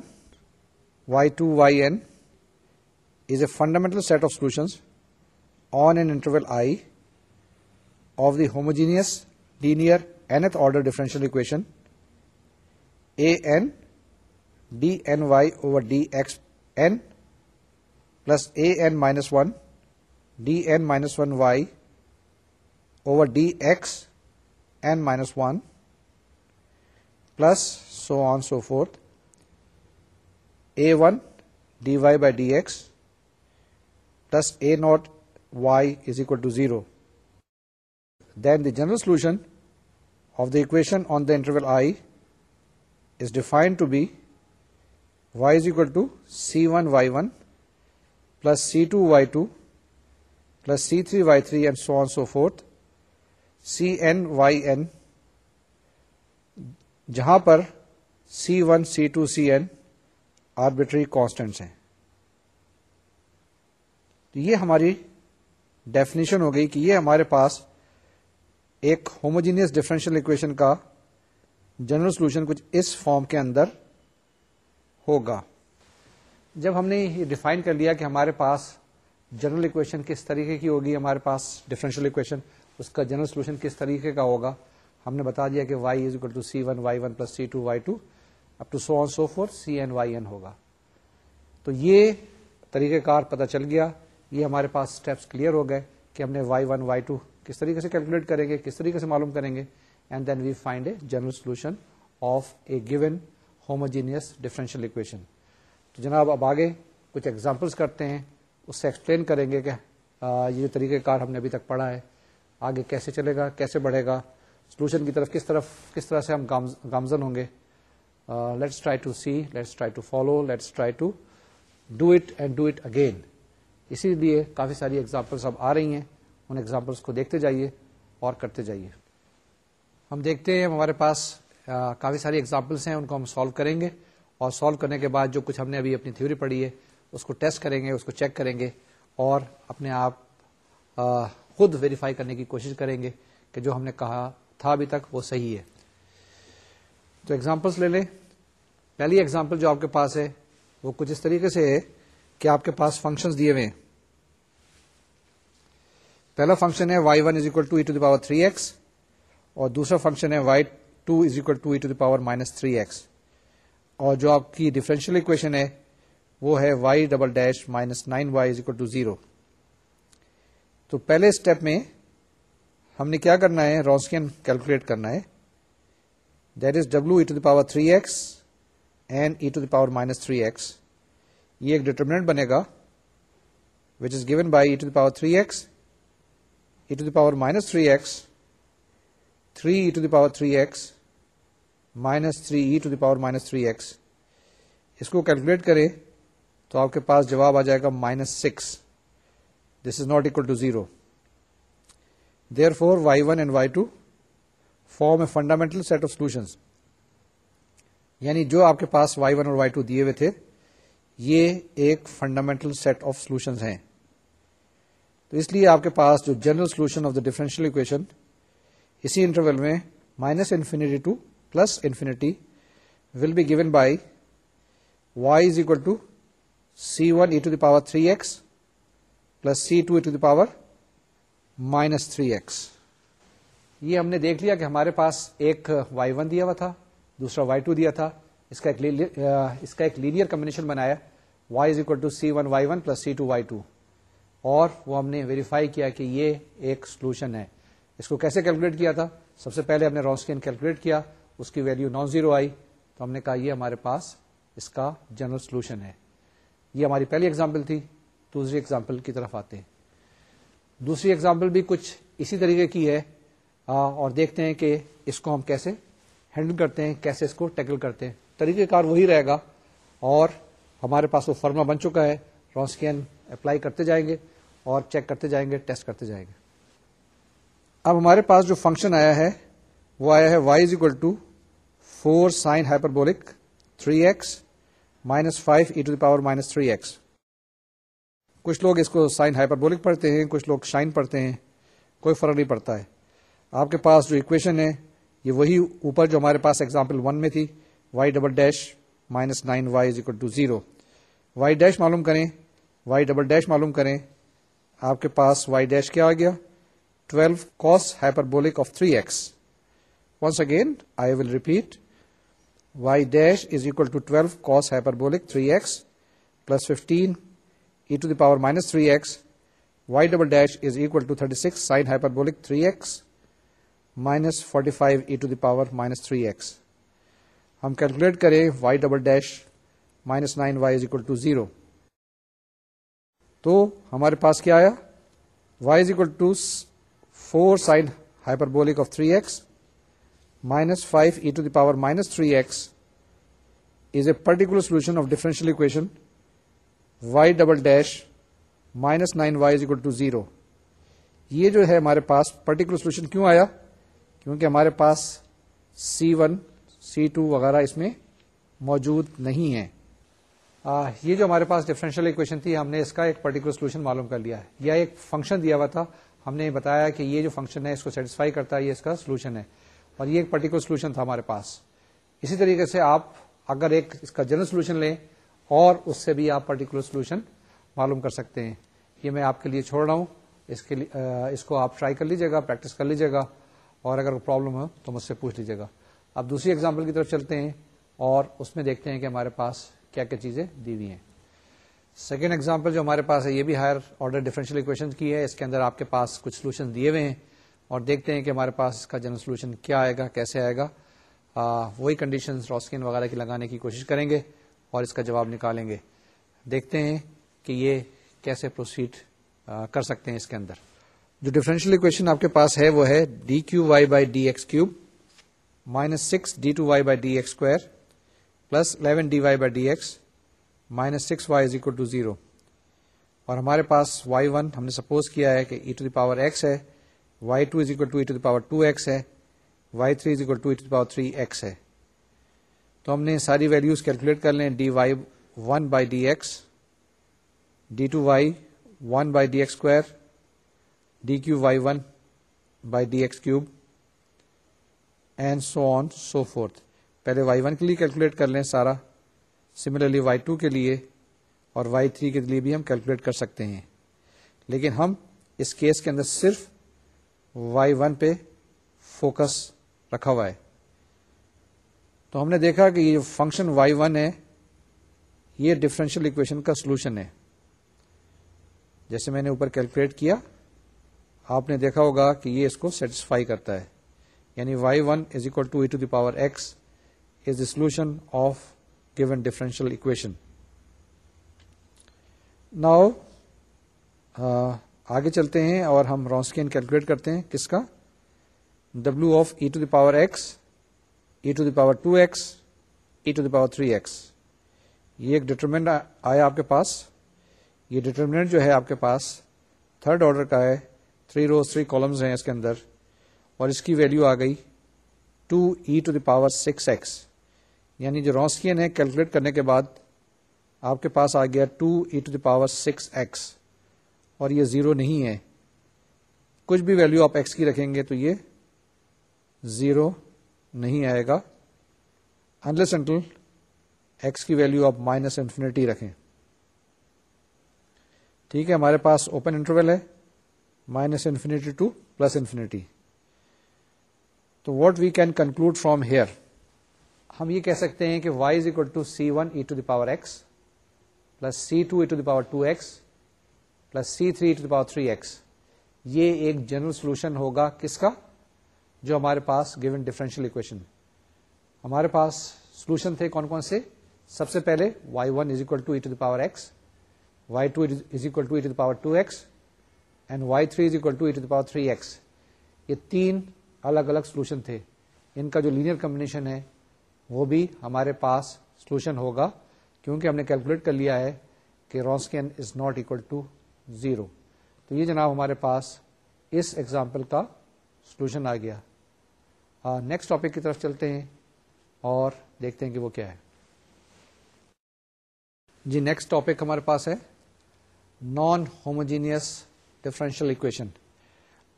y two y n is a fundamental set of solution on an interval I of the homogeneous linear n order differential equation an dny over dxn plus an minus 1 dn minus 1y over dxn minus 1 plus so on so forth, a1 dy by dx plus a0 y is equal to 0. Then the general solution of the equation on the interval I defined to be y is is to c one y one plus c two y two plus c three y three and so on so forth c n y جہاں پر c one c two c n arbitrary constants ہیں یہ ہماری definition ہو گئی کہ یہ ہمارے پاس ایک ہوموجینئس ڈفرینشیل اکویشن کا جنرل سولوشن کچھ اس فارم کے اندر ہوگا جب ہم نے یہ ڈیفائن کر لیا کہ ہمارے پاس جنرل اکویشن کس طریقے کی ہوگی ہمارے پاس ڈفرینشیل اکویشن اس کا جنرل سولوشن کس طریقے کا ہوگا ہم نے بتا دیا کہ y is equal to c one y one plus c two y two up to so on so forth c n y n ہوگا تو یہ طریقہ کار پتا چل گیا یہ ہمارے پاس اسٹیپس کلیئر ہو گئے کہ ہم نے وائی ون وائی ٹو کس طریقے سے کیلکولیٹ کریں گے کس طریقے سے معلوم کریں گے and then we find a general solution of a given homogeneous differential equation تو جناب اب آگے کچھ ایگزامپلس کرتے ہیں اس سے ایکسپلین کریں گے کہ یہ جو طریقہ کار ہم نے ابھی تک پڑھا ہے آگے کیسے چلے گا کیسے بڑھے گا سولوشن کی طرف کس طرف کس طرح سے ہم گامزن ہوں گے let's try to see let's try to follow let's try to do it and do it again اسی لیے کافی ساری ایگزامپلس اب آ رہی ہیں ان ایگزامپلس کو دیکھتے جائیے اور کرتے جائیے ہم دیکھتے ہیں ہمارے پاس کافی ساری ایگزامپلس ہیں ان کو ہم سالو کریں گے اور سالو کرنے کے بعد جو کچھ ہم نے ابھی اپنی تھیوری پڑھی ہے اس کو ٹیسٹ کریں گے اس کو چیک کریں گے اور اپنے آپ خود ویریفائی کرنے کی کوشش کریں گے کہ جو ہم نے کہا تھا ابھی تک وہ صحیح ہے تو ایگزامپلس لے لیں پہلی ایگزامپل جو آپ کے پاس ہے وہ کچھ اس طریقے سے ہے کہ آپ کے پاس فنکشن دیے ہوئے ہیں پہلا فنکشن ہے y one is equal to e to power three x اور دوسرا فنکشن ہے y two is equal to e to the power minus three x اور جو آپ کی ڈیفرنشیل اکویشن ہے وہ ہے y double dash minus nine y is to zero تو پہلے اسٹیپ میں ہم نے کیا کرنا ہے رونسکین کیلکولیٹ کرنا ہے that is W e to the power three x and e to the power minus three x یہ ایک ڈیٹرمنٹ بنے گا which is given by e to the power three x e to the power minus three x three to the power three x minus three e to the power minus three x اس کو calculate کرے تو آپ کے پاس جواب آ جائے گا minus six this is not equal to zero therefore y one and y two form a fundamental set of solution یعنی جو آپ کے پاس وائی ون اور وائی ٹو دیے ہوئے تھے یہ ایک فنڈامنٹل سیٹ آف سولوشن ہیں تو اس لیے آپ کے پاس جو general solution of the differential equation اسی انٹرول میں minus infinity to plus infinity will be given by y is equal to c one e to the power three x plus c two e to the power minus three x یہ ہم نے دیکھ لیا کہ ہمارے پاس ایک Y one دیا ہوا تھا دوسرا وائی ٹو دیا تھا اس کا ایک لینئر کمبنیشن بنایا y is equal to c one y one plus c two y two اور وہ ہم نے ویریفائی کیا کہ یہ ایک سولوشن ہے اس کو کیسے کیلکولیٹ کیا تھا سب سے پہلے ہم نے رونسکین کیلکولیٹ کیا اس کی ویلو نان زیرو آئی تو ہم نے کہا یہ ہمارے پاس اس کا جنرل سولوشن ہے یہ ہماری پہلی ایگزامپل تھی دوسری ایگزامپل کی طرف آتے ہیں دوسری ایگزامپل بھی کچھ اسی طریقے کی ہے اور دیکھتے ہیں کہ اس کو ہم کیسے ہینڈل کرتے ہیں کیسے اس کو ٹیکل کرتے ہیں طریقہ کار وہی رہے گا اور ہمارے پاس وہ فرما بن چکا ہے رونسکین اپلائی کرتے جائیں گے اور چیک کرتے جائیں گے ٹیسٹ کرتے جائیں گے اب ہمارے پاس جو فنکشن آیا ہے وہ آیا ہے y is equal to four sine hyperbolic three x minus five e to the power minus three x کچھ لوگ اس کو سائن ہائپر بولک پڑھتے ہیں کچھ لوگ شائن پڑھتے ہیں کوئی فرق نہیں پڑتا ہے آپ کے پاس جو اکویشن ہے یہ وہی اوپر جو ہمارے پاس ایگزامپل ون میں تھی y double dash minus nine y is equal to zero y dash معلوم کریں وائی ڈبل ڈیش معلوم کریں آپ کے پاس وائی ڈیش کیا آ گیا twelve cos hyperbolic of three x once again I will repeat y dash is equal to twelve cos hyperbolic three x plus fifteen e to the power minus three x y double dash is equal to thirty six sine hyperbolic three x minus forty five e to the power minus three x ہم calculate کریں y double dash minus nine y is equal to zero تو ہمارے پاس کیا آیا y is equal to four sine hyperbolic of three x minus five e to the power minus three x is a particular solution of differential equation y double dash minus nine y equal یہ جو ہے ہمارے پاس particular solution کیوں آیا کیونکہ ہمارے پاس سی ون سی ٹو وغیرہ اس میں موجود نہیں ہے یہ جو ہمارے پاس ڈیفرنشیل اکویشن تھی ہم نے اس کا ایک پرٹیکولر سولوشن معلوم کر لیا ہے یا ایک فنکشن دیا ہوا تھا ہم نے بتایا کہ یہ جو فنکشن ہے اس کو سیٹسفائی کرتا ہے یہ اس کا سولوشن ہے اور یہ ایک پرٹیکولر سولوشن تھا ہمارے پاس اسی طریقے سے آپ اگر ایک اس کا جنرل سولوشن لیں اور اس سے بھی آپ پرٹیکولر سولوشن معلوم کر سکتے ہیں یہ میں آپ کے لیے چھوڑ رہا ہوں اس کے لیے اس کو آپ ٹرائی کر لیجیے گا پریکٹس کر لیجیے گا اور اگر پرابلم ہو تو مجھ سے پوچھ لیجیے گا آپ دوسری ایگزامپل کی طرف چلتے ہیں اور اس میں دیکھتے ہیں کہ ہمارے پاس کیا کیا چیزیں دی ہوئی ہیں سیکنڈ ایگزامپل جو ہمارے پاس ہے یہ بھی ہائر آرڈر ڈیفرنشیل اکویشن کی ہے اس کے اندر آپ کے پاس کچھ سولوشن دیے ہوئے ہیں اور دیکھتے ہیں کہ ہمارے پاس اس کا جنرل سولوشن کیا آئے گا کیسے آئے گا وہی کنڈیشن روسکین وغیرہ کی لگانے کی کوشش کریں گے اور اس کا جواب نکالیں گے دیکھتے ہیں کہ یہ کیسے پروسیڈ کر سکتے ہیں اس کے اندر جو ڈیفرنشیل اکویشن آپ کے پاس ہے وہ ہے d cube y by d x cube minus six d two y by d x square plus eleven d y by d x minus six y is equal to zero اور ہمارے پاس Y one ہم نے suppose کیا ہے کہ e to the power x ہے y two is equal to e to the power two x ہے y three is equal to e to the power three x ہے تو ہم نے ساری ویلوز کیلکولیٹ کر لیں d y one by d x d two y one by d x square d cube y one by d x cube and so on so forth پہلے y one کے لیے calculate کر لیں سارا similarly y two کے لیے اور y three کے لیے بھی ہم کیلکولیٹ کر سکتے ہیں لیکن ہم اس کیس کے اندر صرف وائی ون پہ فوکس رکھا ہوا ہے تو ہم نے دیکھا کہ یہ جو فنکشن وائی ون ہے یہ ڈفرینشیل اکویشن کا سولوشن ہے جیسے میں نے اوپر کیلکولیٹ کیا آپ نے دیکھا ہوگا کہ یہ اس کو سیٹسفائی کرتا ہے یعنی y one is equal to e to the power x is the solution of given differential equation. Now, آگے چلتے ہیں اور ہم رونسکین کیلکولیٹ کرتے ہیں کس کا W of e to the power x e to the power two two x e the power three x یہ ایک ڈٹرمنٹ آیا آپ کے پاس یہ ڈٹرمنٹ جو ہے آپ کے پاس تھرڈ آرڈر کا ہے تھری روز تھری کالمز ہیں اس کے اندر اور اس کی ویلیو آ گئی two e to the power six x یعنی جو رونسکین ہے کیلکولیٹ کرنے کے بعد آپ کے پاس آ گیا two e to the power six x اور یہ زیرو نہیں ہے کچھ بھی ویلو آپ ایکس کی رکھیں گے تو یہ زیرو نہیں آئے گا انلس انٹل ایکس کی ویلو آپ مائنس انفینٹی رکھیں ٹھیک ہے ہمارے پاس اوپن انٹرول ہے minus infinity to plus infinity تو what we can conclude from here ہم یہ کہہ سکتے ہیں کہ y is equal to c one e to the power x plus c two e to the power two x plus c three e to the power three x یہ ایک general solution ہوگا کس کا جو ہمارے پاس given differential equation ہمارے پاس سولوشن تھے کون کون سے سب سے پہلے y one is equal to e to the power x y two is equal to e to the power two x and y three is equal to e to the power three x یہ تین الگ الگ solution تھے ان کا جو linear combination ہے وہ بھی ہمارے پاس سولوشن ہوگا کیونکہ ہم نے کیلکولیٹ کر لیا ہے کہ Wronskian is not equal to zero تو یہ جناب ہمارے پاس اس ایگزامپل کا سولوشن آ گیا نیکسٹ ٹاپک کی طرف چلتے ہیں اور دیکھتے ہیں کہ وہ کیا ہے جی نیکسٹ ٹاپک ہمارے پاس ہے نان ہوموجینئس ڈفرینشیل اکویشن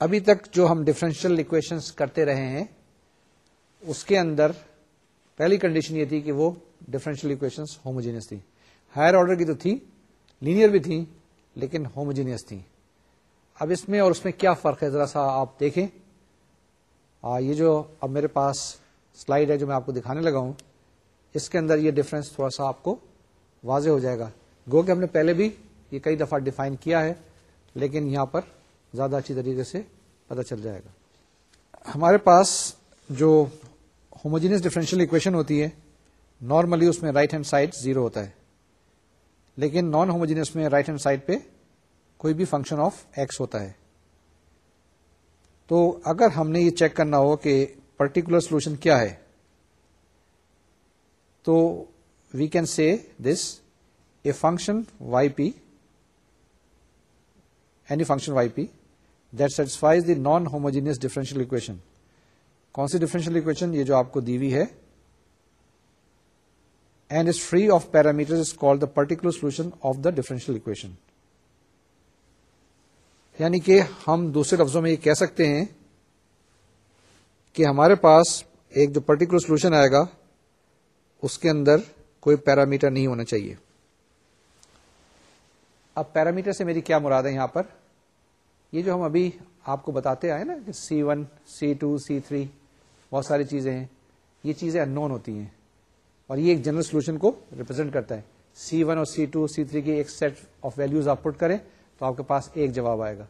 ابھی تک جو ہم ڈفرینشیل اکویشن کرتے رہے ہیں اس کے اندر پہلی کنڈیشن یہ تھی کہ وہ ڈیفرنشیل ہوموجینس ہائر آرڈر کی تو تھی لینئر بھی تھیں لیکن اب اس میں اور اس میں کیا فرق ہے ذرا سا آپ دیکھیں آ, یہ جو اب میرے پاس ہے جو میں آپ کو دکھانے لگا ہوں اس کے اندر یہ ڈفرینس تھوڑا سا آپ کو واضح ہو جائے گا گو کہ ہم نے پہلے بھی یہ کئی دفعہ ڈیفائن کیا ہے لیکن یہاں پر زیادہ اچھی طریقے سے پتا چل جائے گا ہمارے پاس جو ہوموجینس ڈفرینشیل اکویشن ہوتی ہے نارملی اس میں رائٹ ہینڈ سائڈ زیرو ہوتا ہے لیکن نان ہوموجینس میں رائٹ ہینڈ سائڈ پہ کوئی بھی فنکشن آف ایکس ہوتا ہے تو اگر ہم نے یہ چیک کرنا ہو کہ پرٹیکولر سولوشن کیا ہے تو we can see this a function y p any function y p that satisfies the non homogeneous differential equation consider differential equation یہ جو آپ کو دیوی ہے and is free of parameter is called the particular solution of the differential equation یعنی کہ ہم دوسرے لفظوں میں یہ کہہ سکتے ہیں کہ ہمارے پاس ایک جو پرٹیکولر سولوشن آئے گا اس کے اندر کوئی پیرامیٹر نہیں ہونا چاہیے اب پیرامیٹر سے میری کیا مراد ہے یہاں پر یہ جو ہم ابھی آپ کو بتاتے آئے نا کہ c one c two c three بہت ساری چیزیں ہیں یہ چیزیں ان نون ہوتی ہیں اور یہ ایک جنرل سولوشن کو ریپرزینٹ کرتا ہے سی ون اور سی ٹو سی تھری کی ایک سیٹ آف ویلوز آپ پٹ کریں تو آپ کے پاس ایک جواب آئے گا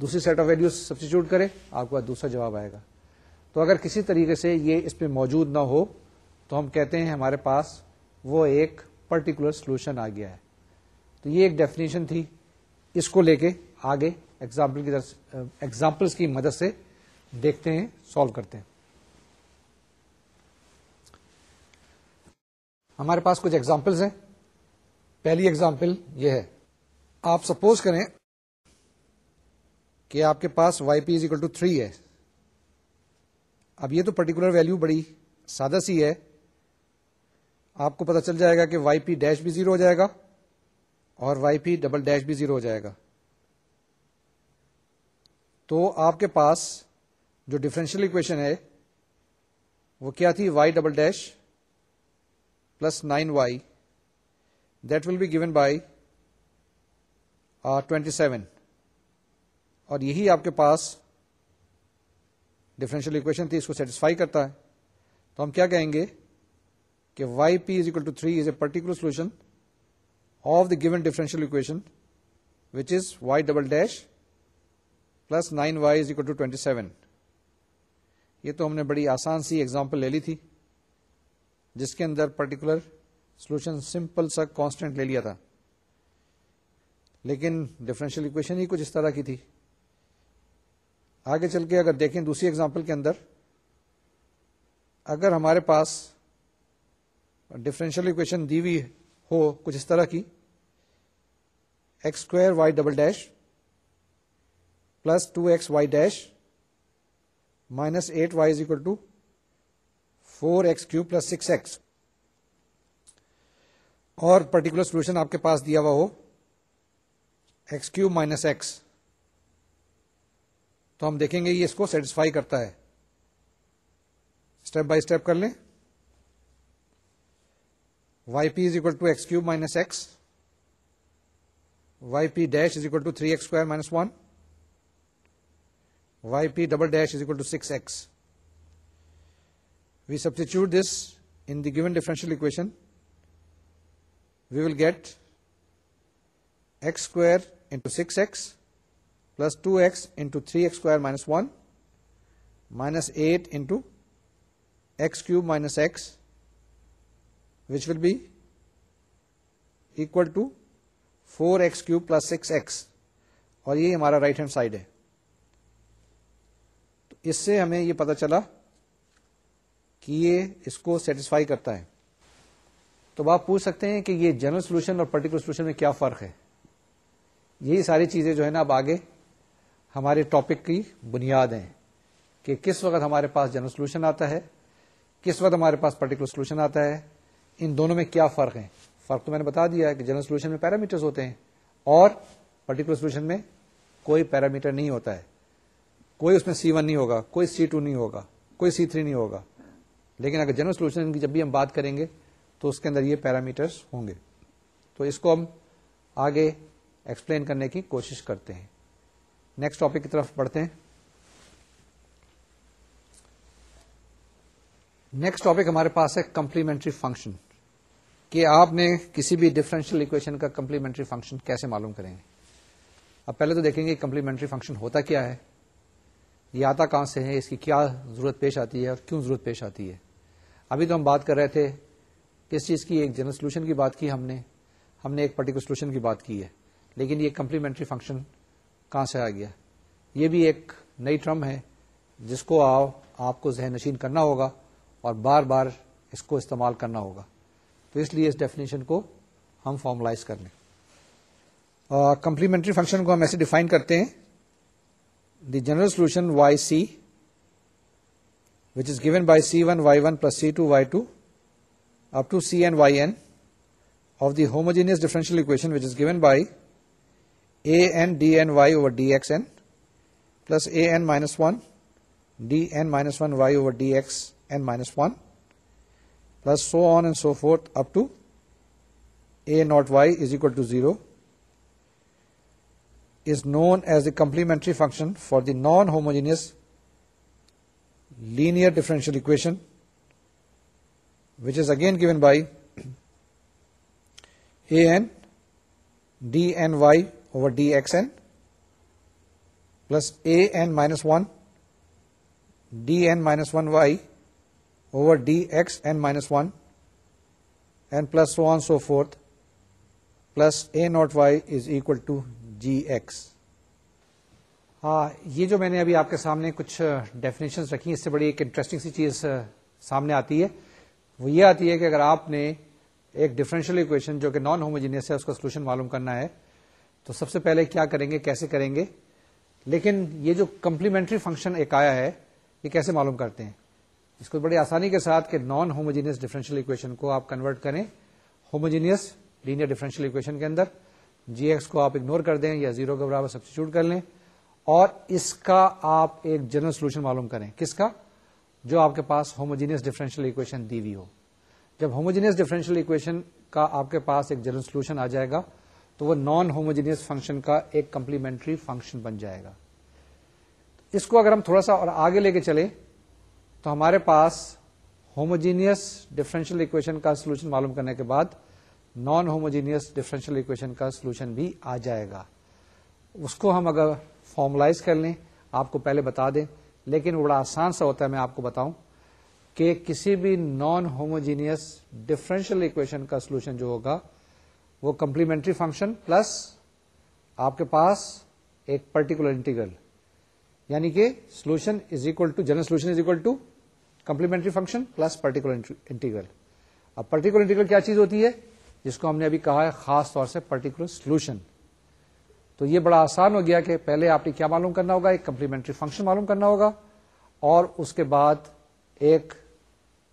دوسری سیٹ آف ویلوز سبسٹیچیوٹ کریں آپ کے پاس دوسرا جواب آئے گا تو اگر کسی طریقے سے یہ اس پہ موجود نہ ہو تو ہم کہتے ہیں ہمارے پاس وہ ایک پرٹیکولر سولوشن آ گیا ہے تو یہ ایک ڈیفینیشن تھی اس کو لے کے آگے ایگزامپل کی ایگزامپلس uh, کی مدد سے دیکھتے ہیں سالو کرتے ہیں ہمارے پاس کچھ ایگزامپلس ہیں پہلی ایگزامپل یہ ہے آپ سپوز کریں کہ آپ کے پاس Y p is equal to three ہے اب یہ تو پرٹیکولر ویلو بڑی سادہ سی ہے آپ کو پتا چل جائے گا کہ وائی پی ڈیش بھی زیرو ہو جائے گا اور وائی پی ڈبل ڈیش بھی زیرو ہو جائے گا تو آپ کے پاس جو ڈیفرنشیل اکویشن ہے وہ کیا تھی y double dash plus nine y that will be given by twenty seven اور یہی آپ کے پاس ڈفرینشیل اکویشن تھی اس کو سیٹسفائی کرتا ہے تو ہم کیا کہیں گے کہ y p is equal to three is a particular solution of the given differential equation which is y double dash plus nine equal to twenty seven یہ تو ہم نے بڑی آسان سی ایگزامپل لے لی تھی جس کے اندر پرٹیکولر سولوشن سمپل سا کانسٹینٹ لے لیا تھا لیکن ڈفرینشیل اکویشن ہی کچھ اس طرح کی تھی آگے چل کے اگر دیکھیں دوسری ایگزامپل کے اندر اگر ہمارے پاس ڈفرینشیل اکویشن دی ہوئی ہو کچھ اس طرح کی x square y double dash plus two x y dash minus eight y is equal to four x cube plus six x اور پرٹیکولر سولوشن آپ کے پاس دیا ہوا ہو ایکس کیو مائنس ایکس تو ہم دیکھیں گے یہ اس کو سیٹسفائی کرتا ہے اسٹیپ بائی اسٹیپ کر لیں y p is equal to x cube minus x y p dash is equal to three x square minus one y p double dash is equal to six x we substitute this in the given differential equation we will get x square three x square minus one minus eight into x cube minus x which will be equal to four x cube plus six x اور یہ ہمارا right hand side ہے اس سے ہمیں یہ پتا چلا کہ یہ اس کو سیٹسفائی کرتا ہے تو آپ پوچھ سکتے ہیں کہ یہ جنرل سولوشن اور پرٹیکولر سولوشن میں کیا فرق ہے یہی ساری چیزیں جو ہے نا اب آگے ہمارے ٹاپک کی بنیاد ہیں کہ کس وقت ہمارے پاس جنرل سولوشن آتا ہے کس وقت ہمارے پاس پرٹیکولر سولوشن آتا ہے ان دونوں میں کیا فرق ہے فرق تو میں نے بتا دیا ہے کہ جنرل سولوشن میں پیرامیٹرز ہوتے ہیں اور پرٹیکولر سولوشن میں کوئی پیرامیٹر نہیں ہوتا ہے کوئی اس میں سی ون نہیں ہوگا کوئی سی ٹو نہیں ہوگا کوئی سی تھری نہیں ہوگا لیکن اگر جنرل سولوشن کی جب بھی ہم بات کریں گے تو اس کے اندر یہ پیرامیٹرس ہوں گے تو اس کو ہم آگے ایکسپلین کرنے کی کوشش کرتے ہیں نیکسٹ ٹاپک کی طرف بڑھتے ہیں نیکسٹ ٹاپک ہمارے پاس ہے کمپلیمنٹری فنکشن کہ آپ نے کسی بھی ڈفرینشیل اکویشن کا کمپلیمنٹری فنکشن کیسے معلوم کریں گے اب پہلے تو دیکھیں گے کمپلیمنٹری فنکشن ہوتا کیا ہے یہ آتا کہاں سے ہے اس کی کیا ضرورت پیش آتی ہے اور کیوں ضرورت پیش آتی ہے ابھی تو ہم بات کر رہے تھے کس چیز کی ایک جنرل سولوشن کی بات کی ہم نے ہم نے ایک پرٹیکولر سولوشن کی بات کی ہے لیکن یہ کمپلیمنٹری فنکشن کہاں سے آ گیا یہ بھی ایک نئی ٹرم ہے جس کو آپ کو ذہن نشین کرنا ہوگا اور بار بار اس کو استعمال کرنا ہوگا تو اس لیے اس ڈیفینیشن کو ہم فارملائز کر لیں کمپلیمنٹری فنکشن کو ہم ایسے ڈیفائن کرتے ہیں the general solution yc, which is given by c1 y1 plus c2 y2 up to cn yn of the homogeneous differential equation, which is given by a n dn y over dxn plus a n minus 1 dn minus 1 y over dx n minus 1 plus so on and so forth up to a naught y is equal to 0 is known as the complementary function for the non-homogeneous linear differential equation, which is again given by an dny over dxn plus an minus 1 dn minus 1y over dxn minus 1 and plus so on so forth plus a naught y is equal to g x ہاں یہ جو میں نے ابھی آپ کے سامنے کچھ ڈیفینیشن رکھی اس سے بڑی ایک انٹرسٹنگ سی چیز سامنے آتی ہے وہ یہ آتی ہے کہ اگر آپ نے ایک ڈفرینشیل اکویشن جو کہ نان ہوموجینس ہے اس کا سولوشن معلوم کرنا ہے تو سب سے پہلے کیا کریں گے کیسے کریں گے لیکن یہ جو کمپلیمنٹری فنکشن ایک آیا ہے یہ کیسے معلوم کرتے ہیں اس کو بڑی آسانی کے ساتھ کہ نان ہوموجینس ڈیفرنشیل اکویشن کو آپ کنورٹ کریں ہوموجینئس لینئر ڈیفرنشیل اکویشن کے اندر جی ایکس کو آپ اگنور کر دیں یا زیرو کے برابر سبسٹیچیوٹ کر لیں اور اس کا آپ ایک جنرل سولوشن معلوم کریں کس کا جو آپ کے پاس ہوموجینس ڈیفرنشیل اکویشن دی ہوئی ہو جب ہوموجینس ڈیفرنشیل اکویشن کا آپ کے پاس ایک جنرل سولوشن آ جائے گا تو وہ نان ہوموجینس فنکشن کا ایک کمپلیمنٹری فنکشن بن جائے گا اس کو اگر ہم تھوڑا سا اور آگے لے کے چلیں تو ہمارے پاس ہوموجینس ڈیفرنشیل اکویشن کا سولوشن معلوم کرنے کے بعد نان ہوموجینئس ڈفرینشیل اکویشن کا سولوشن بھی آ جائے گا اس کو ہم اگر فارملائز کر لیں آپ کو پہلے بتا دیں لیکن بڑا آسان سا ہوتا ہے میں آپ کو بتاؤں کہ کسی بھی نان ہوموجینئس ڈفرینشیل اکویشن کا سولوشن جو ہوگا وہ کمپلیمنٹری فنکشن پلس آپ کے پاس ایک پرٹیکولر انٹیگل یعنی کہ solution is equal to general solution is equal to complementary function plus particular integral particular integral کیا چیز ہوتی ہے جس کو ہم نے ابھی کہا ہے خاص طور سے پرٹیکولر سولوشن تو یہ بڑا آسان ہو گیا کہ پہلے آپ نے کیا معلوم کرنا ہوگا ایک کمپلیمنٹری فنکشن معلوم کرنا ہوگا اور اس کے بعد ایک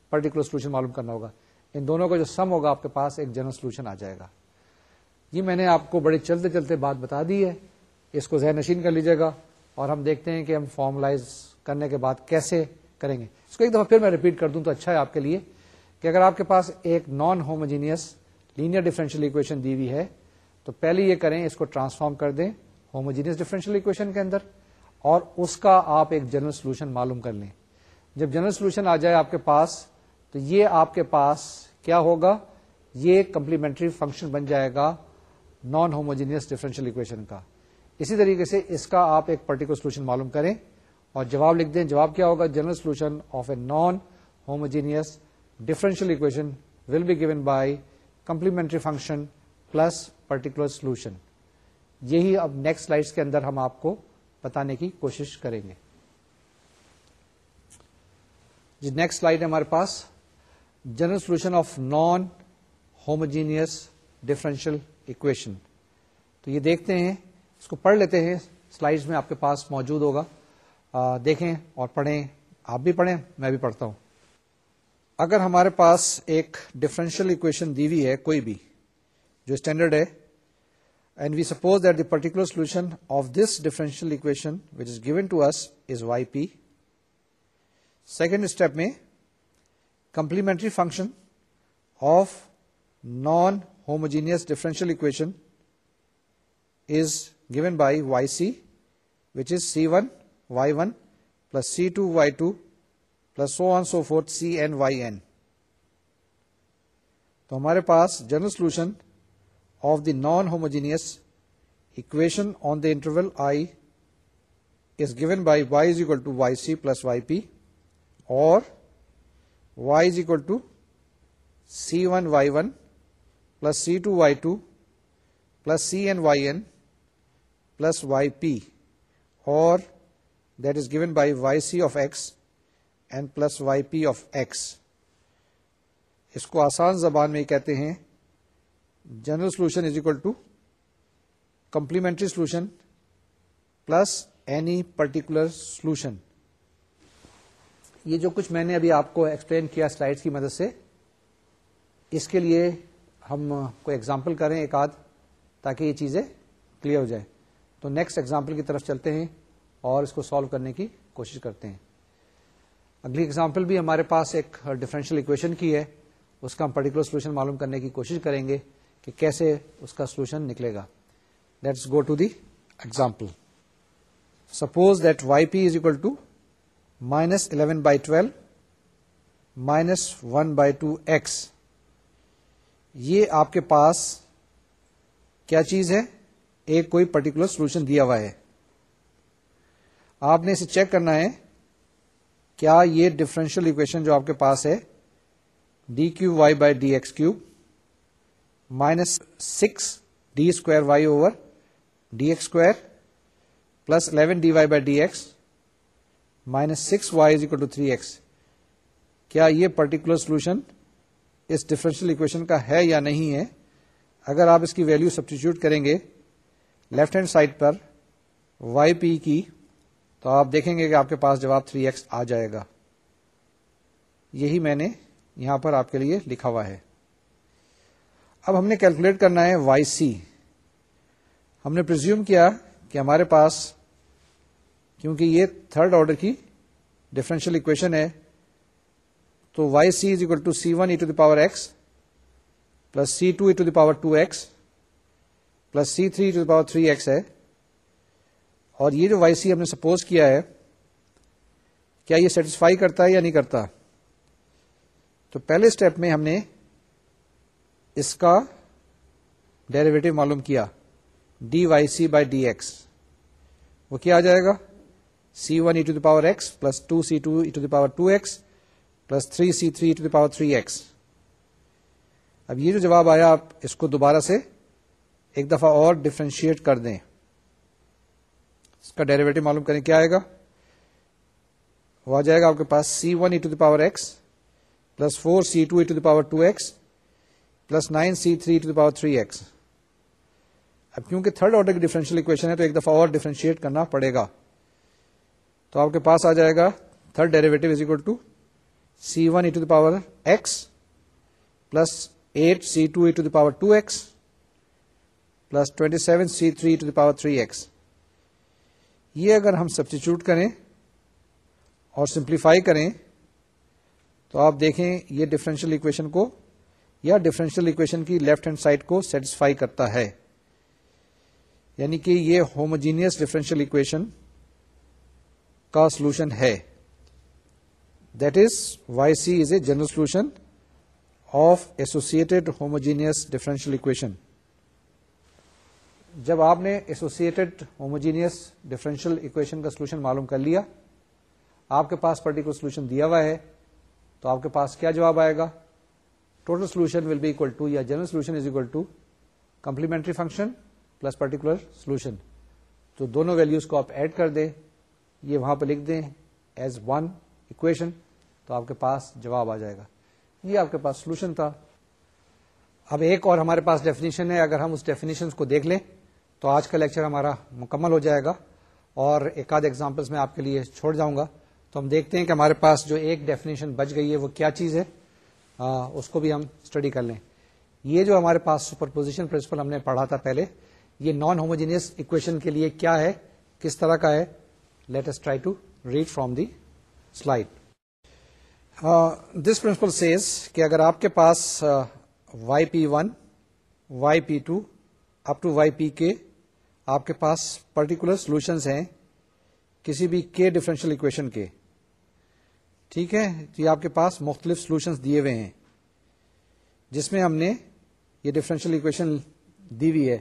پرٹیکولر سولوشن معلوم کرنا ہوگا ان دونوں کا جو سم ہوگا آپ کے پاس ایک جنرل سولوشن آ جائے گا یہ میں نے آپ کو بڑے چلتے چلتے بات بتا دی ہے اس کو ذہن نشین کر لیجیے گا اور ہم دیکھتے ہیں کہ ہم فارملائز کرنے کے بعد کیسے کریں گے اس کو ایک دفعہ پھر میں ریپیٹ کر دوں تو اچھا ہے آپ کے لیے کہ اگر آپ کے پاس ایک non homogeneous linear differential equation دی ہوئی ہے تو پہلے یہ کریں اس کو ٹرانسفارم کر دیں ہوموجینس ڈیفرنشیل اکویشن کے اندر اور اس کا آپ ایک جنرل سولوشن معلوم کر لیں جب جنرل سولوشن آ جائے آپ کے پاس تو یہ آپ کے پاس کیا ہوگا یہ کمپلیمنٹری فنکشن بن جائے گا نان ہوموجینس ڈیفرنشیل اکویشن کا اسی طریقے سے اس کا آپ ایک پرٹیکولر سولوشن معلوم کریں اور جواب لکھ دیں جواب کیا ہوگا general solution of a non homogeneous differential equation will be given by complementary function plus particular solution یہی اب نیکسٹ سلائڈس کے اندر ہم آپ کو بتانے کی کوشش کریں گے جی نیکسٹ سلائڈ ہمارے پاس general solution of non homogeneous differential equation تو یہ دیکھتے ہیں اس کو پڑھ لیتے ہیں سلائڈ میں آپ کے پاس موجود ہوگا آ, دیکھیں اور پڑھیں آپ بھی پڑھیں میں بھی پڑھتا ہوں اگر ہمارے پاس ایک ڈفرینشیل اکویشن دی ہوئی ہے کوئی بھی جو اسٹینڈرڈ ہے and we suppose that the particular solution of this differential equation which is given to us is y p second step میں complementary function of non homogeneous differential equation is given by y c which is c one y one plus c two y two plus so on so forth c n y n تو ہمارے پاس general solution of the non homogeneous equation on the interval I is given by y is equal to y c plus y p اور y is equal to c one y one plus c two y two plus c n y n plus y p اور that is given by y c of x n plus y p of x اس کو آسان زبان میں کہتے ہیں general solution is equal to complementary solution plus any particular solution یہ جو کچھ میں نے ابھی آپ کو ایکسپلین کیا سلائڈ کی مدد سے اس کے لیے ہم کوئی ایگزامپل کریں ایک آدھ تاکہ یہ چیزیں کلیئر ہو جائیں تو نیکسٹ ایگزامپل کی طرف چلتے ہیں اور اس کو سالو کرنے کی کوشش کرتے ہیں اگلی اگزامپل بھی ہمارے پاس ایک ڈفرینشیل اکویشن کی ہے اس کا ہم پرٹیکولر سولوشن معلوم کرنے کی کوشش کریں گے کہ کیسے اس کا سولوشن نکلے گا let's go to the example suppose that y p is equal to minus eleven by twelve minus one by two x یہ آپ کے پاس کیا چیز ہے ایک کوئی پرٹیکولر سولوشن دیا ہوا ہے آپ نے اسے چیک کرنا ہے کیا یہ ڈفرینشیل اکویشن جو آپ کے پاس ہے d cube y by d x cube minus six d square y over d x square plus eleven d y by d x minus six y is equal to three x کیا یہ particular solution اس differential equation کا ہے یا نہیں ہے اگر آپ اس کی ویلو سبسٹیچیوٹ کریں گے لیفٹ ہینڈ سائڈ پر وائی پی کی تو آپ دیکھیں گے کہ آپ کے پاس جواب 3x ایکس آ جائے گا یہی میں نے یہاں پر آپ کے لیے لکھا ہوا ہے اب ہم نے کیلکولیٹ کرنا ہے وائی سی ہم نے پرزیوم کیا کہ ہمارے پاس کیونکہ یہ تھرڈ آرڈر کی ڈفرینشیل اکویشن ہے تو y c is equal to c one e to the power x plus c two e to the power two x plus c three to the power three x ہے اور یہ جو Y سی ہم نے suppose کیا ہے کیا یہ سیٹسفائی کرتا ہے یا نہیں کرتا تو پہلے اسٹیپ میں ہم نے اس کا ڈیریویٹو معلوم کیا d y c by d x وہ کیا آ جائے گا c one e to the power x plus two c two e to the power two x plus three c three to the power three x اب یہ جو جواب آیا آپ اس کو دوبارہ سے ایک دفعہ اور ڈفرینشیٹ کر دیں اس کا ڈیریویٹو معلوم کریں کیا آئے گا وہ آ جائے گا آپ کے پاس c one to the power x plus four c two to the power two x plus nine c three power three x اب کیونکہ تھرڈ آرڈر کی ڈیفرنشیل اکویشن ہے تو ایک دفعہ اور ڈیفرنشیٹ کرنا پڑے گا تو آپ کے پاس آ جائے گا third derivative is equal to C one two the power X plus eight C two to the power two X plus twenty seven C three to power three X یہ اگر ہم سبسٹیچیوٹ کریں اور سمپلیفائی کریں تو آپ دیکھیں یہ ڈفرینشیل اکویشن کو یا ڈفرینشیل اکویشن کی لیفٹ ہینڈ سائڈ کو سیٹسفائی کرتا ہے یعنی کہ یہ ہوموجینئس ڈفرینشیل اکویشن کا سولوشن ہے that is y c is a general solution of associated homogeneous differential equation جب آپ نے ایسوسیٹڈ ہوموجینئس ڈفرینشیل اکویشن کا سولوشن معلوم کر لیا آپ کے پاس پرٹیکولر سولوشن دیا ہوا ہے تو آپ کے پاس کیا جواب آئے گا total solution will be equal to یا general solution is equal to complementary function plus particular solution تو دونوں ویلوز کو آپ ایڈ کر دیں یہ وہاں پہ لکھ دیں ایز ون اکویشن تو آپ کے پاس جواب آ جائے گا یہ آپ کے پاس سولوشن تھا اب ایک اور ہمارے پاس ڈیفینیشن ہے اگر ہم اس ڈیفینیشن کو دیکھ لیں تو آج کا لیکچر ہمارا مکمل ہو جائے گا اور ایک آدھ ایگزامپلس میں آپ کے لیے چھوڑ جاؤں گا تو ہم دیکھتے ہیں کہ ہمارے پاس جو ایک ڈیفینیشن بچ گئی ہے وہ کیا چیز ہے آ, اس کو بھی ہم اسٹڈی کر لیں یہ جو ہمارے پاس سپر پوزیشن پرنسپل ہم نے پڑھا تھا پہلے یہ نان ہوموجینئس اکویشن کے لیے کیا ہے کس طرح کا ہے let's try to read from the slide this principle says کہ اگر آپ کے پاس y p one y p two up to y p k آپ کے پاس پرٹیکولر سولوشنس ہیں کسی بھی کے ڈفرینشیل اکویشن کے ٹھیک ہے یہ آپ کے پاس مختلف سولوشنس دیے ہوئے ہیں جس میں ہم نے یہ ڈفرینشیل اکویشن دی ہوئی ہے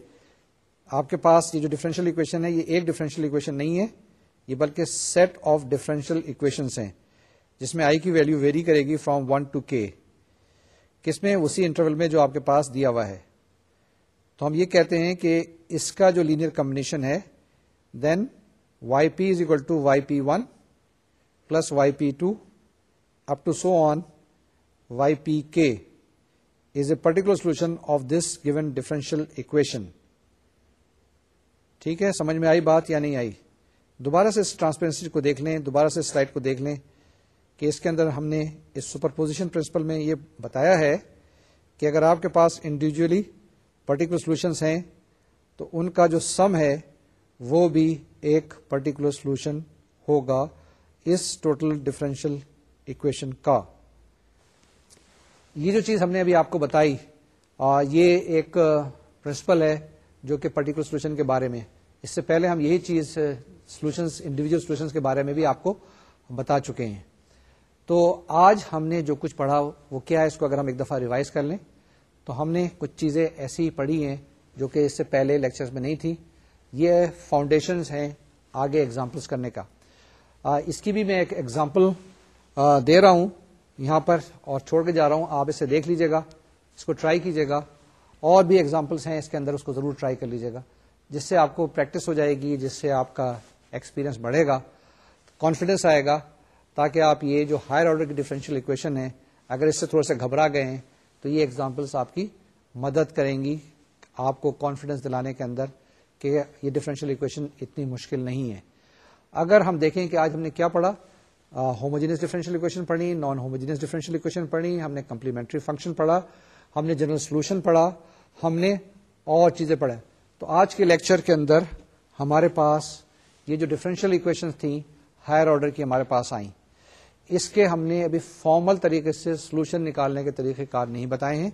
آپ کے پاس یہ جو ڈفرینشیل اکویشن ہے یہ ایک ڈفرینشیل اکویشن نہیں ہے یہ بلکہ سیٹ آف ڈفرینشیل اکویشنس ہیں جس میں آئی کی ویلو ویری کرے گی فرام ون ٹو کے کس میں اسی انٹرول میں جو آپ کے پاس دیا ہوا ہے تو ہم یہ کہتے ہیں کہ اس کا جو لینئر کمبنیشن ہے then y p is equal to y p one plus y p two up to so on y p k is a particular solution of this given differential equation ٹھیک ہے سمجھ میں آئی بات یا نہیں آئی دوبارہ سے اس ٹرانسپیرنسی کو دیکھ لیں دوبارہ سے سلائڈ کو دیکھ لیں کہ اس کے اندر ہم نے اس سپر پوزیشن پرنسپل میں یہ بتایا ہے کہ اگر آپ کے پاس انڈیویجلی پرٹیکولر سولوشنس ہیں تو ان کا جو سم ہے وہ بھی ایک پرٹیکولر سولوشن ہوگا اس ٹوٹل ڈفرینشیل اکویشن کا یہ جو چیز ہم نے ابھی آپ کو بتائی آ, یہ ایک پرنسپل ہے جو کہ پرٹیکولر سولوشن کے بارے میں اس سے پہلے ہم یہی چیز سولوشن انڈیویجل سولوشن کے بارے میں بھی آپ کو بتا چکے ہیں تو آج ہم نے جو کچھ پڑھا وہ کیا ہے اس کو اگر ہم ایک دفعہ ریوائز کر لیں تو ہم نے کچھ چیزیں ایسی پڑھی ہیں جو کہ اس سے پہلے لیکچرز میں نہیں تھی یہ فاؤنڈیشنز ہیں آگے ایگزامپلس کرنے کا اس کی بھی میں ایک ایگزامپل دے رہا ہوں یہاں پر اور چھوڑ کے جا رہا ہوں آپ اسے دیکھ لیجئے گا اس کو ٹرائی کیجیے گا اور بھی ایگزامپلس ہیں اس کے اندر اس کو ضرور ٹرائی کر لیجئے گا جس سے آپ کو پریکٹس ہو جائے گی جس سے آپ کا ایکسپیرئنس بڑھے گا کانفیڈینس آئے گا تاکہ آپ یہ جو ہائر آرڈر کی ڈیفرنشیل اکویشن ہے اگر اس سے تھوڑا سا گھبرا گئے ہیں تو یہ ایگزامپلس آپ کی مدد کریں گی آپ کو کانفیڈینس دلانے کے اندر کہ یہ ڈفرینشیل اتنی مشکل نہیں ہے اگر ہم دیکھیں کہ آج ہم نے کیا پڑھا ہوموجینس اکویشن پڑھی نان ہوموجینس اکویشن پڑھی ہم نے کمپلیمنٹری فنکشن پڑھا ہم نے جنرل سولوشن پڑھا ہم نے اور چیزیں پڑھا تو آج کے لیکچر کے اندر ہمارے پاس یہ جو ڈیفرنشیل تھیں ہائر آرڈر کی ہمارے پاس آئیں اس کے ہم نے ابھی فارمل طریقے سے سولوشن نکالنے کے طریقے کار نہیں بتائے ہیں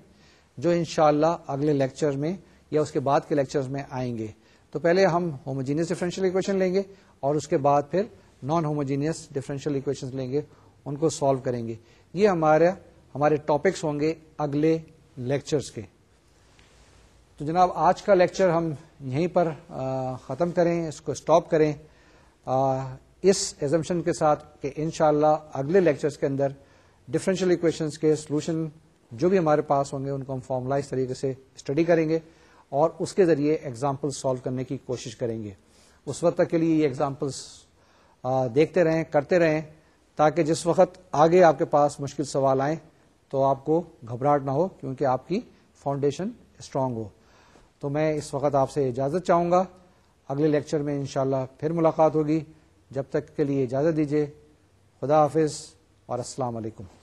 جو انشاءاللہ اگلے لیکچر میں یا اس کے بعد کے لیکچر میں آئیں گے تو پہلے ہم ہوموجینس ڈیفرنشیل اکویشن لیں گے اور اس کے بعد پھر نان ہوموجینس ڈیفرنشیل اکویشن لیں گے ان کو سالو کریں گے یہ ہمارے ہمارے ٹاپکس ہوں گے اگلے لیکچرز کے تو جناب آج کا لیکچر ہم یہیں پر ختم کریں اس کو اسٹاپ کریں اس ایگزمشن کے ساتھ کہ انشاءاللہ اگلے لیکچرز کے اندر ڈفرینشیل ایکویشنز کے سولوشن جو بھی ہمارے پاس ہوں گے ان کو ہم فارملائز طریقے سے اسٹڈی کریں گے اور اس کے ذریعے ایگزامپل سالو کرنے کی کوشش کریں گے اس وقت تک کے لیے یہ ایگزامپلس دیکھتے رہیں کرتے رہیں تاکہ جس وقت آگے آپ کے پاس مشکل سوال آئیں تو آپ کو گھبراہٹ نہ ہو کیونکہ آپ کی فاؤنڈیشن اسٹرانگ ہو تو میں اس وقت آپ سے اجازت چاہوں گا اگلے لیکچر میں انشاءاللہ پھر ملاقات ہوگی جب تک کے لیے اجازت دیجیے خدا حافظ اور السلام علیکم